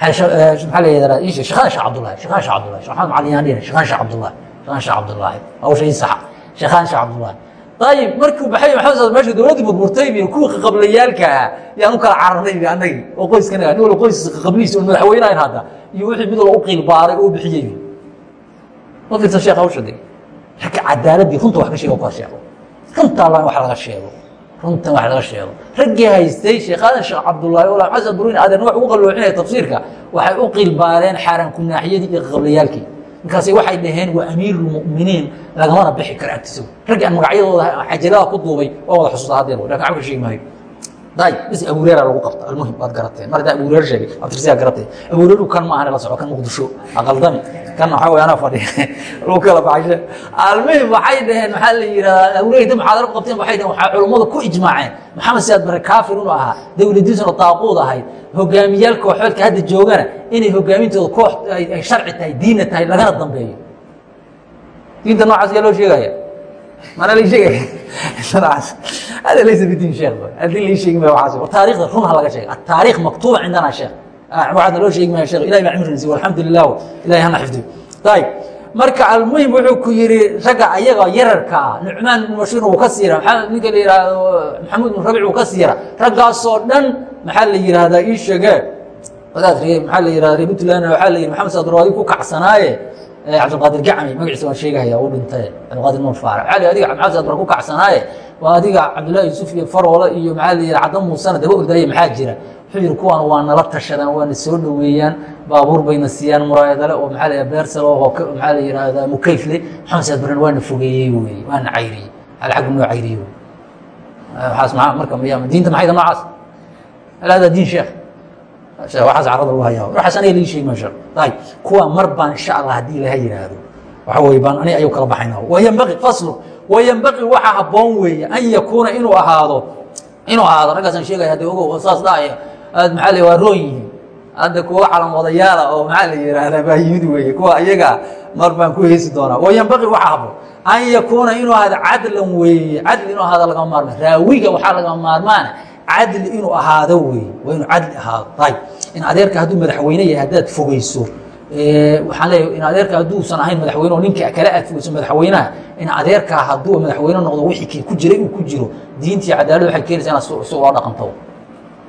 maxaa la yidhahdaa? Ii sheeg shekhaan sheekh cabdullahi shekhaan sheekh cabdullahi sheekh maxamed macalin yaan dhihin shekhaan sheekh cabdullahi shekhaan sheekh cabdullahi hawsha ii saxa shekhaan sheekh cabdullahi ayib markuu baxay maxamed saad meesha dowladdii burburtay bi kuwii qaqablayaalka ahaa yaan u kala cararnay bi annagii oo qoyskanaga nin walba qoyskiisa qaqablihiisa oo madaxweynahayn hadda iyo wixii mid walba u qiil baaray oo bixiyey. Ma fiirsan sheekh hawsha de ragga cadaaladii runta wax ka sheego kor sheego. Runta allah in wax laga sheego. Runtan wax laga sheego. Raggii haystay sheekhadan sheekh cabdullaahi ola xasan buruin aadan wax ugu qaloocinaya tafsiirka waxay u qiilbaareen xaaraan kunaaxiyadii iyo qaqablayaalkii markaasay waxay dhaheen waa amiirulmuminiin lagamana bixi karo agtiisa. Raggii aan magacyadooda xajalada ku duubay waa wada xusuusta haddeer laakiin xabka sheegi maayo day bis abuureera lagu qabta almuhim waad garateen. Mar haddaa abuureer sheegay abtirsiyaa garatay abuureeru kan ma ahane la soco kan muqdisho aqaldami kan waxaa way anaa fadhiya lagu kala baxashe. Almuhim waxay dhaheen maxaa la yidhahdaa abuureer inta muxaadaro ku qabteen waxay dhaheen waxaa culummadu ku ijmaaceen. Maxamed siyaad bare kaafir inuu ahaa dowladiisuna taaquud ahayd hogaamiyaal kooxoodka hadda joogana inay hogaamintooda koox ay sharci tahay diinna tahay lagana dambeeyo. Diinta noocaas yaa loo sheegaya mana la sheegaya noocaas hada laysa bidin sheekh haddii lai sheegi maayo waxaas taariikhda run ha laga sheega ataariikh maktuuba cindana sheekh waxaadna loo sheegi maayo sheekh ilahi baa cimrinasi walxamdu lilah ilahi hana xifdiyo ayib marka almuhim wuxuu ku yihi ragga ayaga yararka ah nucmaan ibnu mashuur uu ka siira ninka la yihahdo maxamuud ibnu rabic uu ka siira raggaasoo dhan maxaa la yihahdaa ii sheege wadaad ree maxaa la yihahda ree puntland waxaa la yihi maxamed sadroadi ku kacsanaaye cabdilqaadir gacmi magaciisa waan sheegahaya uu dhintay cabdilqaadir nuur faarax waxaa la adiga maxamed sadro ku kacsanaaye waa adiga cabdullaahi yuusuf iyo faroole iyo maxaa la yihi cadda muusana daba ordaaye maxaa jira? Wuxuu yihi kuwaan waa nala tashadaan waana soo dhoweeyaan baabuur bayna siiyaan muraayadale oo maxaa la beersal oo maxaa la yihahdaa mukayfle maxamed saad baran waana fogeeyey wey waana cayriyey hal xaggu noo cayriyey wey waxaas maa marka miya diinta maxayda noocaas? Hal hada diin sheekh waxaas carada lagu hayaa waxaas aniga lii sheegi masha ayib kuwa mar baan insha allah haddii ilaha yidhaahdo waxa weye baan aniga ayuu kala baxayna wayanbaqi faslu. Wayanbaqi waxaa habboon weeye an yakuuna inuu ahaado. Inuu ahaado raggaasaan sheegaya hadda ogow saas dhaaya aad maxaa la waa roon yihiin. Hadda kuwa calam wadayaala oo maxaa la yidhaahdaa baa yimid weeye. Kuwa iyaga mar baan ku heesi doonaa. Wayanbaqi waxaa habboon. An yakuuna inuu ahaado cadlan weeye. Cadli inuu ahaado lagama maarmaan. Raawiga waxaa lagama maarmaana cadli inuu ahaado wey waa inuu cadli ahaado. Ayb in adeerka hadduu madaxweyne yahay haddaad fogeyso waxaan leeyahay in adeerka hadduusan ahayn madaxweyne oo ninka kala adfogeyso madaxweynaha in adeerkaa hadduu madaxweyne noqdo wixii ku jiray uu ku jiro diintii cadaalad waxay keenaysa inaad si ula dhaqanto.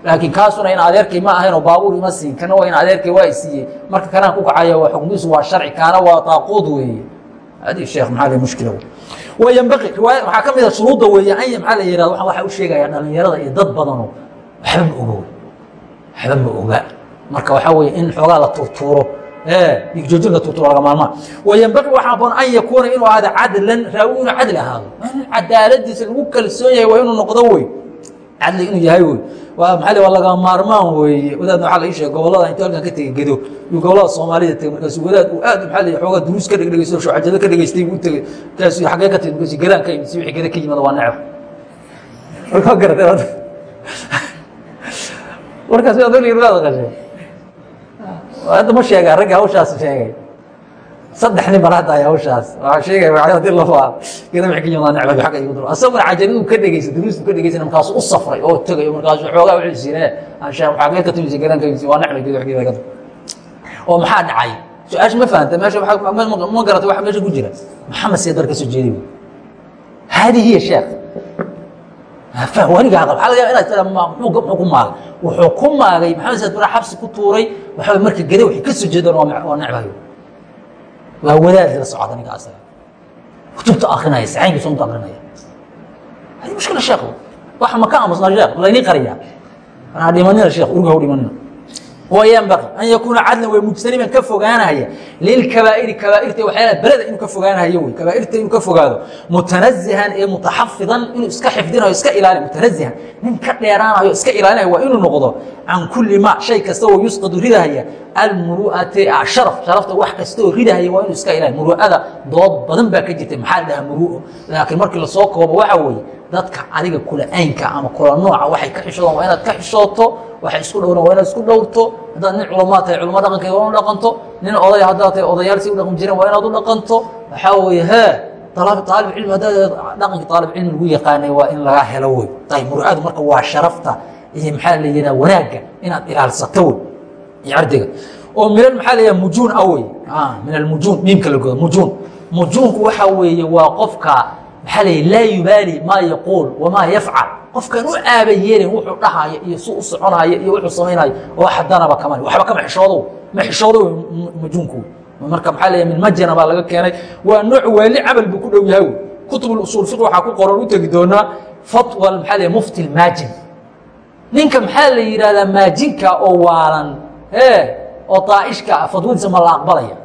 Laakiin kaasuna in adeerkay ma ahayn oo baabuur ima siin kana waa in adeerkay waa isiiyey marka kanaan ku kacaya waa xukmidiisu waa sharci kaana waa taaquud weeye adi sheekh maxaa le mushkila wayanbaqi riwaaya waxaa ka mid a shuruudda anya maxaa la waxaa u sheegayaa dhalinyarada iyo dad badanoo waxba ma ogo waxba ma oga. Marka waxaa weeye in xoogaa la turtuuro dhiigjoojin la turtuuro laga maarmaa wayanbaqi waxaa haboon an yakuuna inuu ahaado cadlan raawi inuu cadli ahaado. Cadaaladiisa lagu kalsoon yahay waa inuu noqdo wey cadli inuu yahay wey waa maa waa laga maarmaan weeye. Wadaadna waa la sheeg gobollada intu halkan ka tegey gedo iyuu gobollada soomaalida tegey markaasu wadaad uu aad maaa l oogaa duruus ka dhegdhegeysto shucajado ka dhegeystay buu tegey markaasu xaggee ka tegey markaasu gadaan ka yimid si wixii gada ka yimada waa necab. Markaa garatay markaas waad weligeed waad qashay. Hadda ma sheegaa ragga hawshaas sheegay saddex nin baan hadda hawshaas. Waa sheegay haddii la gada wixii ka yimada necba xagga igu duro asaguna cajabiduu ka dhegeysa duruustu ka dhegeysana markaasu u safray oo tegayo markaasu xoogaa wuxuu siine anshaa xagee ka timisa gadan ka yimisi waa necba gada wax gada oo maxaa dhacay? Su'aasha ma fahanta meesha ma garata waxa meesha ku jira. Maxamed seedar ka soo jeeday haadihi hiya sheekh. Wanigaa qab waxa laga yaaba inaad tira muxuu ku maagay? Wuxuu ku maagay maxamed seed bara xabsi ku tuuray waxa marka gada waxay ka soo jeedaan waa necbayo waa wadaad la socda ninka asaga. Kutubta akrinaya saxaynka sunta akrinaya mushkila sheekh waxa ma ka aamusnaa sheekh laynii qariyaa. Anaa dhimanina sheekh urga ha dhimanina wayanbaqi an yakuuna cadlan way mujtaniban ka fogaanaya lilkabaa'iri kabaa'irta waxyaalaha beleda inuu ka fogaanayo wey. Kabaa'irta inuu ka fogaado mutanazihan ee mutaxafidan inuu iska xifdinayo iska ilaali mutanazihan. Nin ka dheeraanayo iska ilaalinayo waa inuu noqdo can kulli ma shay kasta oo yusqadu ridahaya. Almuru'ati sharaf sharafta wax kasta oo ridahaya waa inuu iska ilaali muru'ada dood badan baa ka jirtay maxaa la dhahaa muru'o laakiin markii la soo koobo waxa weeye dadka adiga kula aynka ama kula nooca waxay ka xishoodaan waa inaad ka xishooto waxay isku dhowran waa inaad isku dhowrto. Haddaad nin culamaa tahay culama dhaqankeeda waa inu dhaqanto. Nin odaya haddaad tahay odayaal si u dhaqan jireen waa inaad u dhaqanto. Waxaa weeye hee aalib cilmi haddaad dhaqankii aalib cilmi lagu yaqaanay waa in laga helo wey ayb muru'adu marka waa sharafta iyo maxaa la yidhaha wanaagga inaad ilaalsato wey iyo ardiga oo minal maxaa la yidhaha mujuun ah wey min almujuun miimka la godo mujuun. Mujuunku waxa weeye waa qofka maxaa la yidhi laa yubaali maa yaquul wamaa yafcal. Qofkaan u aaba yeelin wuxuu dhahayo iyo su u soconayo iyo wuxuu samaynayo oo xadanaba kama waxba kama xishoodo ma xishoodo majuunku marka maxaa la min majana baa laga keenay. Waa nooc waali camal buu ku dhow yahay. Kutub usuul fiq waxaa ku qoran u tegi doonaa fatwa maxaa la mufti maajin. Ninka maxaa la yidhahdaa maajinka oo waalan ee oo daa'ishka ah fadwadiisa ma la aqbalaya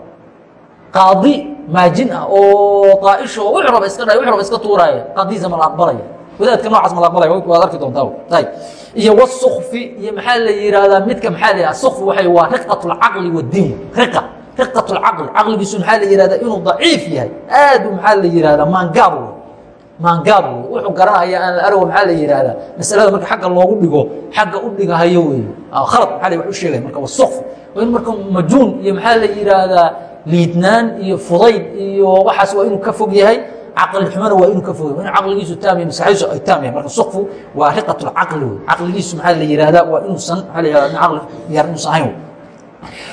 qaadi maajin ah oo daa'isho wuxuu raba iska dhaay wuxuu raba iska tuuraaya qaadiisa ma la aqbalaya wadaadka noocaas ma la aqbalaya waad arki doontaa. Ayb iyo wasukfi iyo maxaa la yidhahdaa midka maxaa la yidhahda sukfi waxay waa riqat lcaqli wadiin riqa riqat lcaqli caqligiisu maxaa la yidhahdaa inuu daciif yahay. Aad u maxaa la yidhahdaa maangaab wey maangaab wey wuxuu garanaya aan la argo maxaa la yidhahdaa masalada marka xagga loogu dhigo xagga u dhigahayo wey khalad maxaa la wax u sheegaya marka wasukfi in marka majuun iyo maxaa la yidhaahdaa liidnaan iyo fudayd iyo waxaas waa inuu ka fog yahay. Caqli xumana waa inuu ka fog yahay. Caqligiisu taam yahay maskaxdiisu ay taam yahay. Marka sukfu waa riqat wey caqligiisu maxaa la yidhahdaa waa inuusan maxaa la yihahdaa caqli yar inuusan ahayn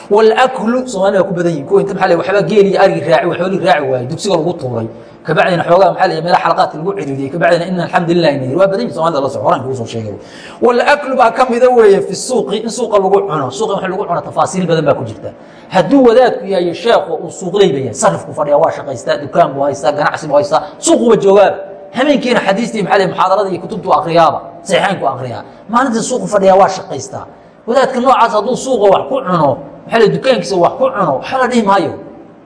wاlaklu soomaalida ku badan yihiin kuwa inta maa waxba geeli iyo arigi raaci waxoolii raaci waayey dugsiga lagu tuuray kabacdina xoogaa maa l meela xalaqaadka lagu ciriiriyey kabacdina ina alxamdulilah ina waa badan somalida la so horanka ugu soo sheegay. Wاlaklu baa ka mida weeye fi suuqi in suuqa lagu cuno. Suuqa in lagu cuno tafaasiil badan baa ku jirta. Hadduu wadaadku yahay sheekhu uu suuqleyba yahay sarifku fadhiya waa shaqaystaa dukaan buu haystaa ganacsi buu haystaa. Suuquba joogaaba habeenkiina xadiistii maa l muxaadarada iyo kutubtu akriyaaba saxiixaynku akriyaa maalintii suuqu fadhiyaa waa shaqaystaa wadaadka noocaas hadduu suuqa wax ku cuno maxaa la dukaankiisa wax ku cuno waxa la dhihi maayo.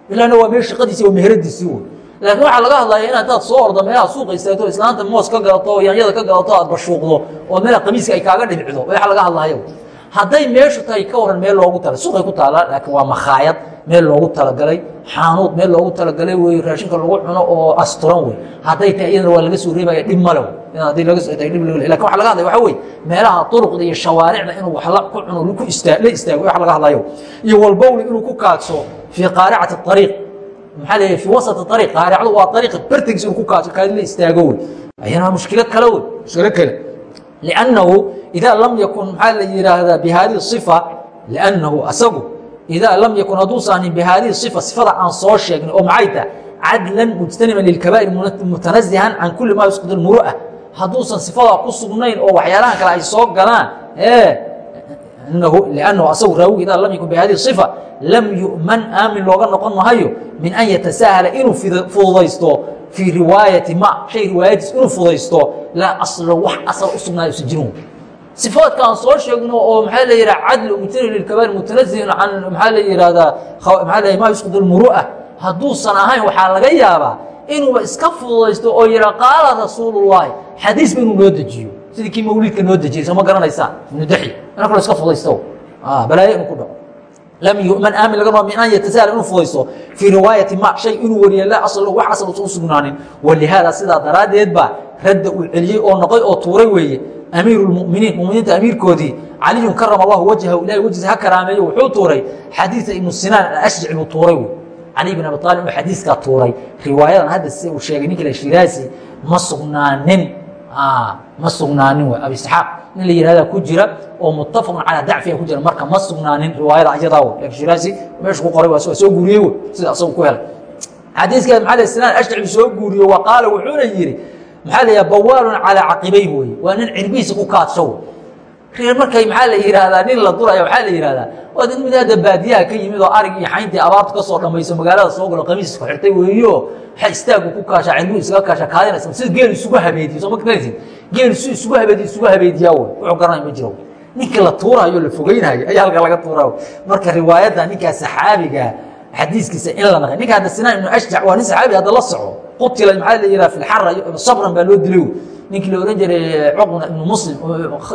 Ilaana waa meel shaqadiisi waa meheradiisii wey laakiin waxaa laga hadlaya in haddaad soo ordo meelaha suuqa istaagto islaanta moos ka gadato oo yaanyada ka gadato aad bashuuqdo oo meelaha qamiiska ay kaaga dhibcido waxa laga hadlayo. Hadday meeshu tahay ka waran meel loogu tala suuqay ku taala laakiin waa makhaayad meel loogu talagalay xaanuud meel loogu talagalay wey raashinka lagu cuno oo asturan wey. Hadday tahay iyadana waa laga soo reebaya dhib male laakiin waxa laga hadlaya waxa wey meelaha turuqda iyo shawaaricda inuu wax la ku cuno la istaago waxa laga hadlayo. Iyo walbowli inuu ku kaadso fii qaaricati ariiq maxaa la fi wasat ariiq qaaricadu waa ariiqa bartankiisa inuu ku kaadso kaadi la istaago wey ayana waa mushkilo kale wey mushkilo kale. Liannahu idaa lam yakun maxaa la yidhaahdaa bihadihi صifa liannahu asagu idaa lam yakun hadduusaanin bihadihi sifa sifada aan soo sheegnay oo maxay tahay cadlan mujtaniban lilkabaa'ir mutanazihan can kulli maa yusqid almuru'a hadduusan sifadaa ku sugnayn oo waxyaalahan kale ay soo galaan lannahu asagu raawiga idaa lam yakun bihadihi sifa lam yu'man aamin looga noqon mahayo min an yatasaahala inuu fududaysto fii riwaayati ma shay riwaayadiis inuu fududaysto laa aslo wax asal u sugnaayo usan jirin sifaadka aan soo sheegno oo maxaa la yidhaha cadl mujtani lilkabaa'ir mutanazihin can maxaa la yidhahdaa maxaa la maa yusqid almuru'a hadduusan ahayn waxaa laga yaabaa inuuba iska fududaysto oo yidha qaala rasuulullaahi xadiisba inuu noo dejiyo sidii kii mawliidka noo dejiyey soo ma garanaysaa ibnu daxi ina kalo iska fududaysto balaayo inuu ku dhaco lam yu'man aamin laga noo min an yatasahal inuu fudaysto fii riwaayati ma shay inuu wariya laa asal wax asal usan u sugnaanin walihaada sidaa daraaddeed baa radda uu celiyey oo noqoy oo tuuray weeye amiiru lmuminiin muminiinta amiirkoodii caliyun karama allahu wajhahu ilahay wejhiisa ha karaameeyo wuxuu tuuray xadiida ibnu sinaan alashjaci buu tuuray wey cali bin abi aalib uu xadiiskaa tuuray riwaayadan hadda sida uu sheegay ninka la shiraasi ma sugnaanin ma sugnaanin w abi isxaaq. Nin la yihahda ku jira oo muttafaqun calaa dacfiga ku jira. Marka ma sugnaanin riwaayada laakiin shiraasi meeshu ku qoray waa soo guuriyey w sida asagu ku helay. Xadiiska maxaa sinaan ashjaci soo guuriye wa qaala wuxuuna yidhi maxaa la bawaalun calaa caqibayh weye waa nin cirbihiisa ku kaadsho reer markay maxaa la yidhaahdaa nin la duraya waxaa la yidhahdaa waa nin mid hadda baadiyaha ka yimid oo arig iyo xayntii abaartu ka soo dhammayso magaalada soo galo qamiis ku xirtay weeyo. Waxaa istaagu ku kaashaa cirbihu isaga kaashaa kaadinaysa sida geel isugu habeediyo soo ma garanaysid geel su isugu habeediyo isugu habeediyaa wey wuxuu garanaya ma jiro ninka la tuurayo la fogeynaayo ayaa halka laga tuuraa marka riwaayadda ninkaa saxaabiga xadiiskiisa in la naqay ninka hadda sinaan ibnu ashjac waa nin saxaabi hadda la soco. Qutila maxaa la yidhaha fi lxara sabran baa loo dilay ninkii la ohan jiray cuqna ibnu muslim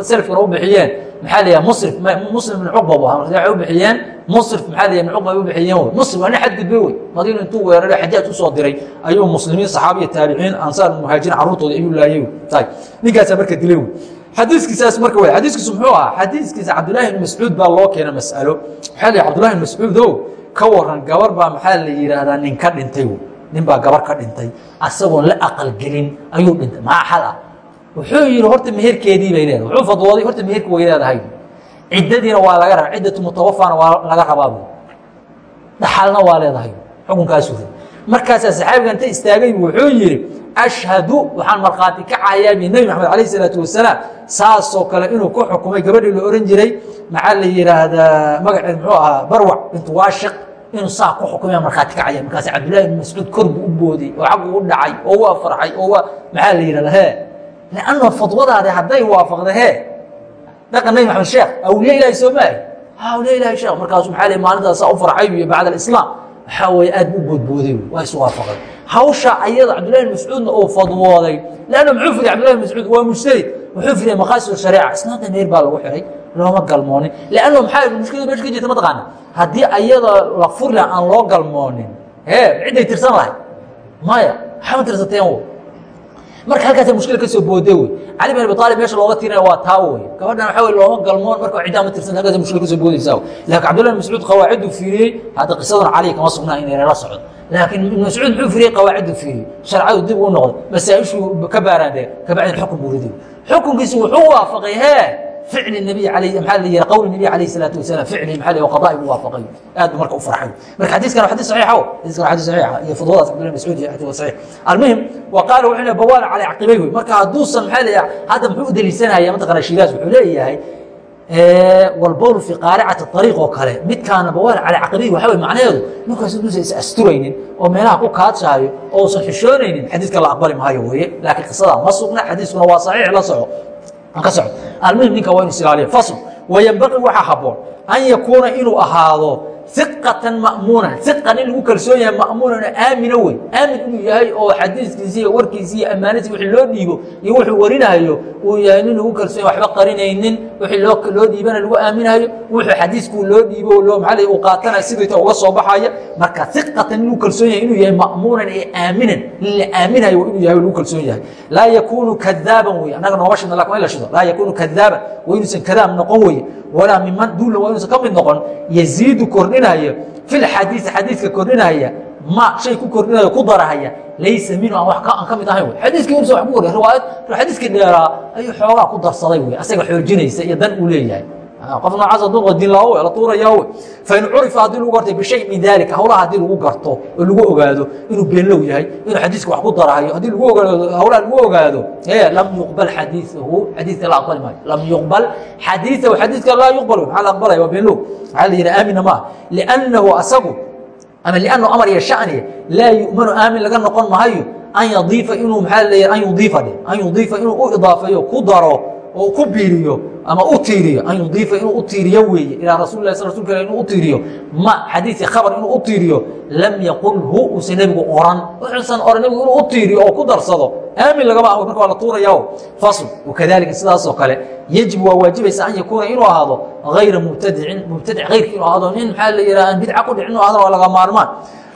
selafkana u bixiyeen maxaa la yidhaha musrif muslim ibnu cuqba bu ahaa waxay u bixiyeen musrif maxaa la yidhaha ibnu cuqba ay u bixiyeen wey. Muslim waa nin xadgudbay wey. Madiina intuu weeraray xajaaj u soo diray ayuu muslimiin saxaabiya taabiciin ansaar muhaajiriin carruurtooda ayuu laayay wey. Tay ninkaasaa marka dilay wey. Xadiiskiisaas marka wey xadiiskiisu muxuu ahaa xadiiskiisa cabdullaahi ibn mascuud baa loo keena mas'alo. Waxaa la yidhi cabdullahi ibn mascuud o ka waran gabar baa maxaa la yidhaahdaa nin ka dhintay wey. Nin baa gabar ka dhintay asagoon la aqalgelin ayuu dhintay maxaa xal ah wuxuu yidhi horta meherkeedii bay leedahay. Wuxuu fadwooday horta meherka way leedahay ciddadiina waa laga raba ciddatu mutawafana waa laga rabaa bu dhaxalna waa leedahay. Xukunkaasu ri markaasaa saxaabiga inta istaagay wuxuu yidhi ashhadu waxaan markhaati kacayaa bi nebi maxamed alayh isalaatu wasalaam saasoo kale inuu ku xukumay gabadhii la ohan jiray maxaa la yidhaahdaa magaceed muxuu ahaa barwac bintu waashiq inuu saa ku xukumaya markhaati kacaya markaas cabdillahi ibn mascuud kor buu u booday oo xag ugu dhacay oo waa farxay oo waa maxaa la yidhahda he lanno fadwadaadi hadday waafaqda he dhaqan nabi maxamed sheekh awliya ilahi soo maahi awliya ilahi sheekh markaasu maxaa la maalintaas saa u farxay iyo bacd alislaam waxaa weeye aad buu boodbooday waa isu waafaqay hawsha ayada cabdillahi ibn mascuudna uu fadwooday lanna muxuu fiday cabdillahi ibn mascuud waa mujtahid wuxuu fiday maqaasid shariica isnaanta meer baa lagu xiray looma galmoonin lanno maxaa mushkilada meesha ka jirta ma taqaana haddii ayada la furla aan loo galmoonin e cidday tirsan lahay maya waxama tirsateen marka halkaasa mushkila ka soo boode wey. Cali bin abi aalib meesha looga tirinaya waa taa wey. Gabadhan waxa wey looma galmoon marka ciddaa ma tirsan halkaasa mushkila ka soo boodaysaa laakin cabdullah bin mascuud qawaaciddu fiiriyey hadda qisadan cali kama sugnaa inay la socdo. Laakiin ibn mascuud muxuu fiiriyey qawaaciddu fiiriyey sharcadu dib u noqday masaa-ishuu ka baaraandee kabacdin xukun buu riday. Xukunkiisi wuxuu waafaqay hee ficli nabiy alayh maxaa la yihi qowli nabiy alayh salaatu wasalaam ficli maxaa la qadaai buu waafaqay aad buu marka u farxay marka xadiiskan waa xadiis saxiixa xadiiskan waa xadiis saxiixa iyo fudwadaas cabdullah mascuud iyo xadiis saxiix almuhim wa qaala wuxuu leeyahay bawaala calaa caqibay wey marka hadduusan maxaa la yahay hadda muxuu u deliisanaya mataqana shiiraas wuxuu leeyahay walbowl fi qaaricati ariiq oo kale midkaana bawaal calaa caqibay waxa wey macnaheedu ninkaas inuusan is asturaynin oo meelaha ku kaadshaayo oo usan xishoonaynin xadiiska la aqbali maayo weeye laakiin qisadaa ma sugna xadiiskuna waa saxiix la soco almuhim ninka waa inu isilaaliyo fasl. Wayanbaqii waxaa habboon an yakuuna inuu ahaado iqatan ma'muunan iqan in lagu kalsoon yahay ma'muunan aamina wey aamin inuu yahay oo xadiiskiisi iyo warkiisi iyo ammaanadii wixii loo dhiibo iyo wuxuu warinayo uu yahay nin lagu kalsoon waxba qarinaynin wixii loo dhiibana lagu aaminayo wuxuu xadiiskuu loo dhiibo loo maxaa lay uu qaatana sidayta uga soo baxaya. Marka iqatan in lagu kalsoon yahay inuu yahay ma'muunan ee aaminan in la aaminayo inuu yahay lagu kalsoon yahay. Laa yakuunu kadaaban wey annaga nooma shidno laakiin in la shido. Laa yakuunu kadaaban. Waa inuusan kadaab noqon weye walaa miman duulna waa inuusan ka mid noqon. Yaziidu kordhinaya fi lxadiisi xadiiska kordhinaya ma shay ku kordhinayo ku darahaya laysa minhu aan aan ka mid ahayn. Xadiiskii ursa wa ku wariya riwaayad xadiiskii dheeraa ayuu xoogaa ku darsaday wey asaga xoojinaysa iyo dan uu leeyahay qof noocaas hadduu diinlaawo la tuurayaa fain curifa haddii lagu gartay bishay min dalika hawlaha haddii lagu garto oo lagu ogaado inuu beenlow yahay inuu xadiiska wax ku darahayo haddii hawlaha lagu ogaado lam yuqbal xadiiثahu xadiiska la aqbali maayo. Lam yuqbal xadiiثahu xadiiska laa yuqbal maxaa la aqbalaya? Waa beenlow maxaa la yidhaha aamina maaha liannahu asagu ama liannahu amar iyo shaniya laa yu'manu aamin laga noqon mahayo an yadiifa inuu maxaa leeyahay an yudiifa an yudiifa inuu u idaafeeyo ku daro oo ku biiriyo ama u tiiriyo an yudiifa inuu u tiiriyo weeye ilaa rasul lah inuu u tiiriyo ma xadiisi khabar inuu u tiiriyo lam yaqulhu uusan nebigu oran. Wuxuusan oran nebigu inuu u tiiriyo oo ku darsado. Aamin lagama amo marka waa la tuurayaa fasl wakadalika sidaasoo kale. Yajib waa waajibaysa an yakuuna inuu ahaado hayra mubtadicin mubtadic hayrki inuu ahaado. Nin maxaa la yidhaha bidca ku dhicin inuu ahado waa laga maarmaan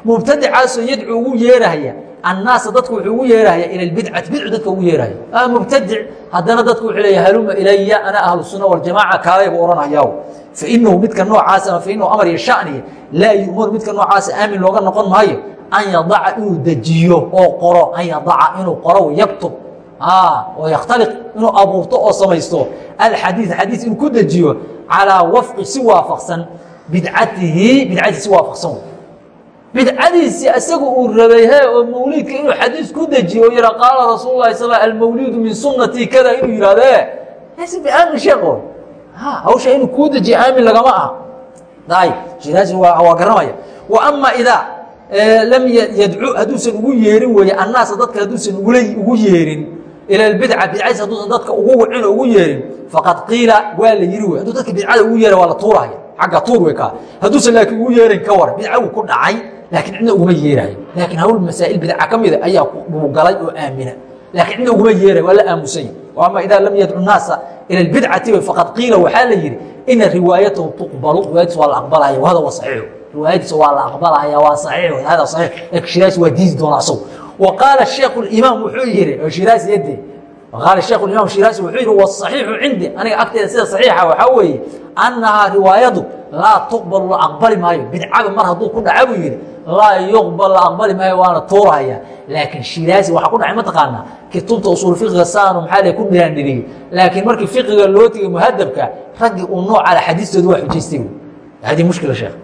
mubtadicaasoo yadcu ugu yeerahaya annaasa dadku wuxuu ugu yeerahaya ila bidcati bidcu dadka ugu yeerahaya. A mubtadic haddana dadku wuxuu leeya haluma ilaya ana ahlu waljamaaca kaalay buu odhanayaa fainahu midka noocaas ama fainahu amar iyo shaniya laa yu'manu midka noocaasa aamin looga noqon maayo an yadaca inuu dejiyo oo qoro an yadaca inuu qoro yaktub. Oo yakhtaliq inuu abuurto oo samaysto. Alxadiid xadiis inuu ku dejiyo calaa wafqi si waafaqsan bidcatihi bidcatihi si waafaqsan bidcadiisii isaga uu rabay he oo mawliidka inuu xadiis ku dejiyo oo yiha qaala rasuul lahi sal almawliidu min sunatii kada inuu yihahde aamin sheeko hawsha inuu kuu dejiyo aamin lagama aha. Ay shiraasi waa garanaya wa ama idaa lam yadcu hadduusan ugu yeerin weeye annaasa dadka hadduusan ugu yeerin. Ila bidca bidcadiis hadduusan dadka ugu wicin oo ugu yeerin. Faqad qiila waa la yiri wey hadduu dadka bidcada ugu yeera waa la tuurahaya agga tuur wey ka hadduusan laakiin ugu yeerin ka war bidca uu ku dhacay laakiin cidna uguma yeerayo laakiin hawl masaa'il bidca ka mida ayaa buugalay oo aamina. Laakiin cidna uguma yeerayo waa la aamusanya ama idaa lam yadcu naasa ila bidcati faqad qiila waxaa la yidhi ina riwaayatahu tuqbalu. Riwaayadiis waa la aqbalaya wahada waa saxiixu riwaayadiisa waa la aqbalaya waa saxiix hada saxiix. Laakiin shiraasi waa diidi doona asagu. Wa qaala sheekhu limaam wuxuu yidhi shiraasi yadde qaala sheekhu imaam shiraasi wuxuu yidhi wasaxiixu cindi. Aniga agteeda sida saxiixa waxaa weeye annahaa riwaayadu laa tuqbalu la aqbali maayo. Bidcada mar hadduu ku dhaca buu yidhi laa yuqbal la aqbali maayo waana tuurahaya. Laakiin shiraasi waxaa ku dhacay mataqaanaa kutubta usuul fiqiga saanu maxaa le ku dhiraandhiriyey laakiin markii fiqiga loo tegay muhadabka raggii uu noocala xadiistooda waa xujaystay hadi mushkila sheekh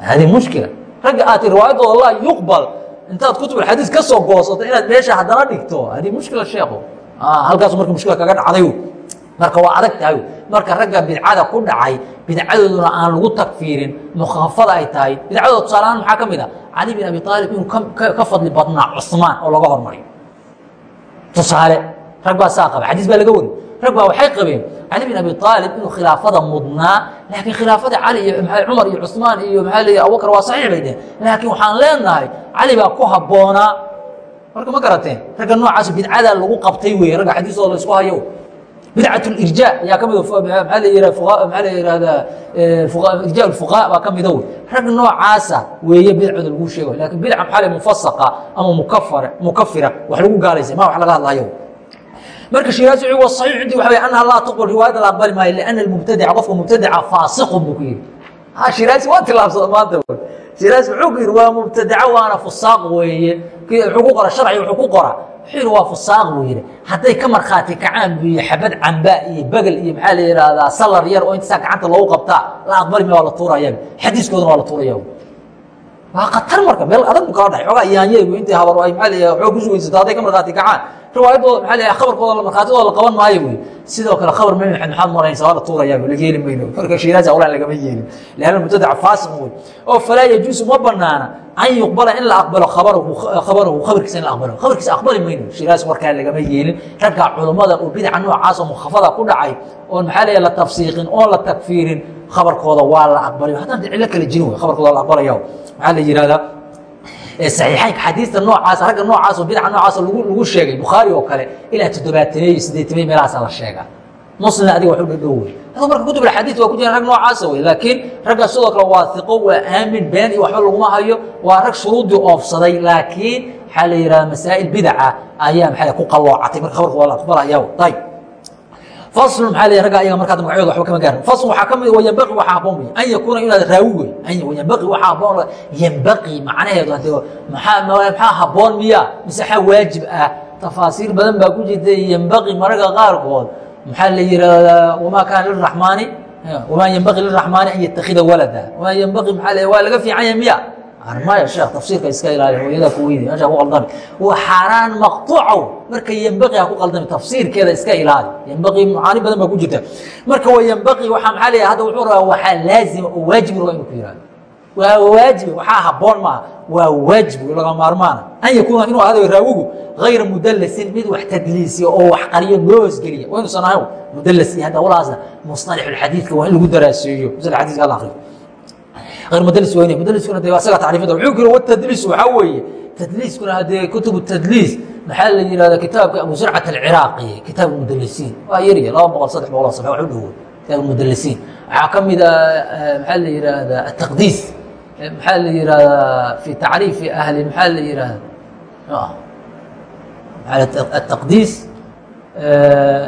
hadi mushkila. Ragga aad ti riwaayadooda laa yuqbal. Intaad kutubulxadiis ka soo goosato inaad meesha haddana dhigto. Hadi mushkila sheekhu halkaasu marka mushkila kaga dhacday marka waa adag tahay marka ragga bidcada ku dhacay bidcadooduna aan lagu tagfiirin mukhafada ay tahay. Bidcadooda tusaalahaan maxaa ka mid a cali bin abi aalib inuu ka fadli badnaa cusmaan oo laga hormariyo. Tusaale rag baa saa qaba xadiis baa laga wari rag baa waxay qabeen cali bin abi aalib inuu khilaafada mudnaa laakiin khilaafada cali iyo cumar iyo cusmaan iyo maxaa leeya abubakar waa saxiix bay dheheen laakiin waxaan leenahay cali baa ku habboonaa marka ma garateen ragga noocaas bidcada lagu qabtay weeye ragga xadiisooda la isku hayo. Bidcat irja ayaa ka mid maa la yia maa la yihahdaa irja fuqaha baa ka mida wey rag noocaasa weeye bidcooda lagu sheego laakiin bidca maxaa le mufasaqa ama mukafira wax lagu gaalaysa ma wax laga hadlayo marka shiraasi wa saxiix cindi waxa wey annaha laa tuqbal riwaayada la aqbali maayo liana almubtadica qofka mubtadica faasiqun buu ku yidhi shiraasi waa tilaabsada maanta shiraasi wuxuu ku yidhi waa mubtadica waana fusaaq weeye. Wuxuu ku qora sharci wuxuu ku qora wuxuu waa fusaaq buu yidhi. Hadday ka markhaati kacaan buu yii xabad camba iyo begel iyo maxaa la yidhaahdaa salar yar oo intasaa gacanta loogu qabtaa la aqbali maya waa la tuuraya xadiiskoodana waa la tuuraya waa khatar marka meel adag bu kala dhaxay xoogaa yaanyadu intay habar ay maxaa la xoog ku sugaysato hadday ka markhaati kacaan riwaayadooda maxaa la khabarkooda markhaatidooda la qaban maayo buyi sidoo kale khabar maxamed maxaad maraysa waa la tuuraya laga yeeli mayno. Marka shiiraasi awlaan lagama yeelin. Lianna mubtadaca faasiq wey oo falaa yajuusu ma banaana an yuqbala in la aqbalo khabarahu khabarkiisa in la aqbalo. Khabarkiisa aqbali mayno. Shiiraasi warkaa lagama yeelin. Ragga culummada oo bidaca noocaas oo mukhafada ku dhacay oon maxaa leeya la tafsiiqin oon la takfiirin khabarkooda waa la aqbalayo. Haddaan cillo kale jirin wey khabarkooda la aqbalaya maxaa la yihahdaa saxiixaynka xadiista noocaas ragga noocaas oo bidaca noocaas lagu sheegay bukhaari oo kale ilaa toddobaatameey iyo siddeetamey meelahaasa la sheegaa muslimna adiga wax u dhadhow wey adoo marka kutub alxadiis waa ku jiraan rag noocaasa wey laakiin raggaas sidoo kale waa iqo waa aamin been iyo waxba laguma hayo waa rag shuruuddii oofsaday laakiin waxaa la yidhahda masaa'il bidaca ayaa maxaa ku qalloocatay? Marka khabarka waa la aqbalaya ayb faslu maxaa leeyahay ragga ayaga markaa magacyooda waxba kama gaarin faslu waxaa ka mid wayambaqi waxaa habboon wey an yakuuna inaad raawi wey yambaqi waxaa habboon yambaqi macnaheedu hadee maxaa habboon miya? Mise waxaa waajib ah? Tafaasiir badan baa ku jirta yambaqi mararka qaarkood. Maxaa la yidhaahdaa? Wamaa kaana liraxmaani wamaa ynbaqii liraxmaani an yatakida walada. Wamaa ynbaqii maaa waa laga fiican yahay miya maya sheekh tafsiirka iska ilaali hooyadaa ku weydi meesha ku qaldami. Waa xaaraan maqtuucow marka ynbaqii ha ku qaldami tafsiirkeeda iska ilaali ynbaqii macaani badan baa ku jirta. Marka wa ynbaqii waxaa maxaa leeyahay hadda wuxuu rabaa waxaa laazima oo waajib raba inuu ku yihahdo waa waajib waxaa haboon maaha. Waa waajib laga maarmaana. An yakuuna inuu ahado raawigu hayra mudalasin mid wax tadliisiya oo wax qariyo loo hosgeliya waa inuusan ahayn mudlas iyo hadda walaasna musطalax xadiidka waa in lagu daraaseeyo musalax xadiiska alla akriyo mdls wyn mdlskuna de asaga tacriifada wuxuu ku tadliis waxaa weeye. Tadliiskuna haddee kutubu tadliis maxaa la yihahda kitaabka abu surcat alciraaqi kitaab mudlisiin waa yarya laba boqol saddex boqol safx waxu dhowo kitaab mudlisiin waxaa ka mida eh, maxaa la yihahda ataqdiis eh, maxaa la yihahdaa fi tacriifi ahli maxaa la yihahda ataqdiis ah, eh,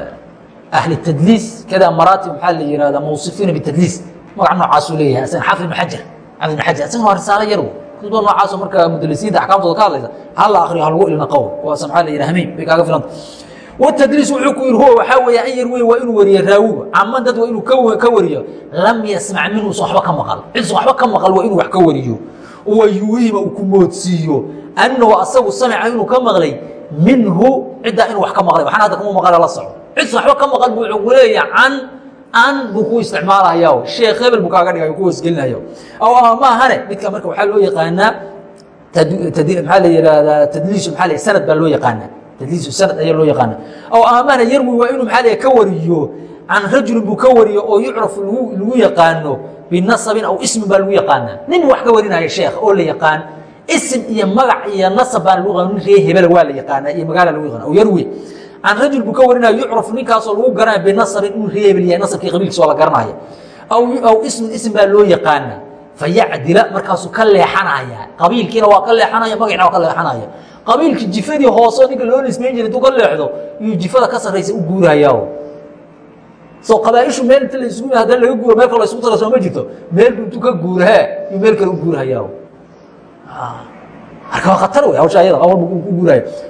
ahli tadliis kada maraatib maxaa la yihahda mawsifiina bitadliis magac noocaasuu leeyahay asagana xaafid ibn xajar xaafid ibn xajar asagana waa risaalo yar kutubada noocaasoo marka mudalisiinta axkaamtooda ka hadlaysa hal la akriyo halagu ilina qowl kuwaasa maxaa la yidhaha hamiin bay kaaga filanta watadliis wuxuu ku yidhi huwa waxaa weeye an yar wey waa inuu wariyo raawigu caman dad waa inuu ka wariyo. Lam yasmac minhu usan waxba ka maqal. Cidsan waxba ka maqal waa inuu wax ka wariyo. Wa yuhima uu ku moodsiiyo. Annahu asagu samica inuu ka maqlay minhu ciddaa inuu wax ka maqlay. Waxaan hadda kuma maqala la soco. Cidsan waxba ka maqal buu wuxuu ku leeyahay can an buu ku isticmaalaya sheekh hebel buu kaaga dhigay ku hoosgelinaya oo maahane midka marka waxaa loo yaqaanaa maxaa la yihahdaa tadliisu maa l sanad baa loo yaqaanaa tadliisu sanad ayaa loo yaqaanaa aw amana yarwi waa inuu maxaa l ka wariyo can rajulin buu ka wariyo oo yucrafu lagu yaqaano binasabin aw ismin baa lagu yaqaanaa nin wax ka warinaya sheekh oo la yaqaan isim iyo magac iyo nasab baa lagu nin ree hebel waa la yaqaanaa iyo magaala lagu yaqana aw yarwi can rajul buu ka warinaya yucrafu ninkaasoo lagu garanaya binasabin inuu ree hebel yahay nasabkii qabiilkiisa waa la garanaya aw ismin ism baa loo yaqaana. Fayacdila markaasuu ka leexanaya. Qabiilkiina waa ka leexanaya magacina waa ka leexanaya. Qabiilkii jifadii hooseo ninka loo nismayn jira intuu ka leexdo iyuu jifada ka sarraysa u guuraya soo qabaaishu meel inta la isugu haddana laga guuro meel kale la isugu tala soo ma jirto. Meel buu intuu ka guurahaa iyuu meel kale u guurhaya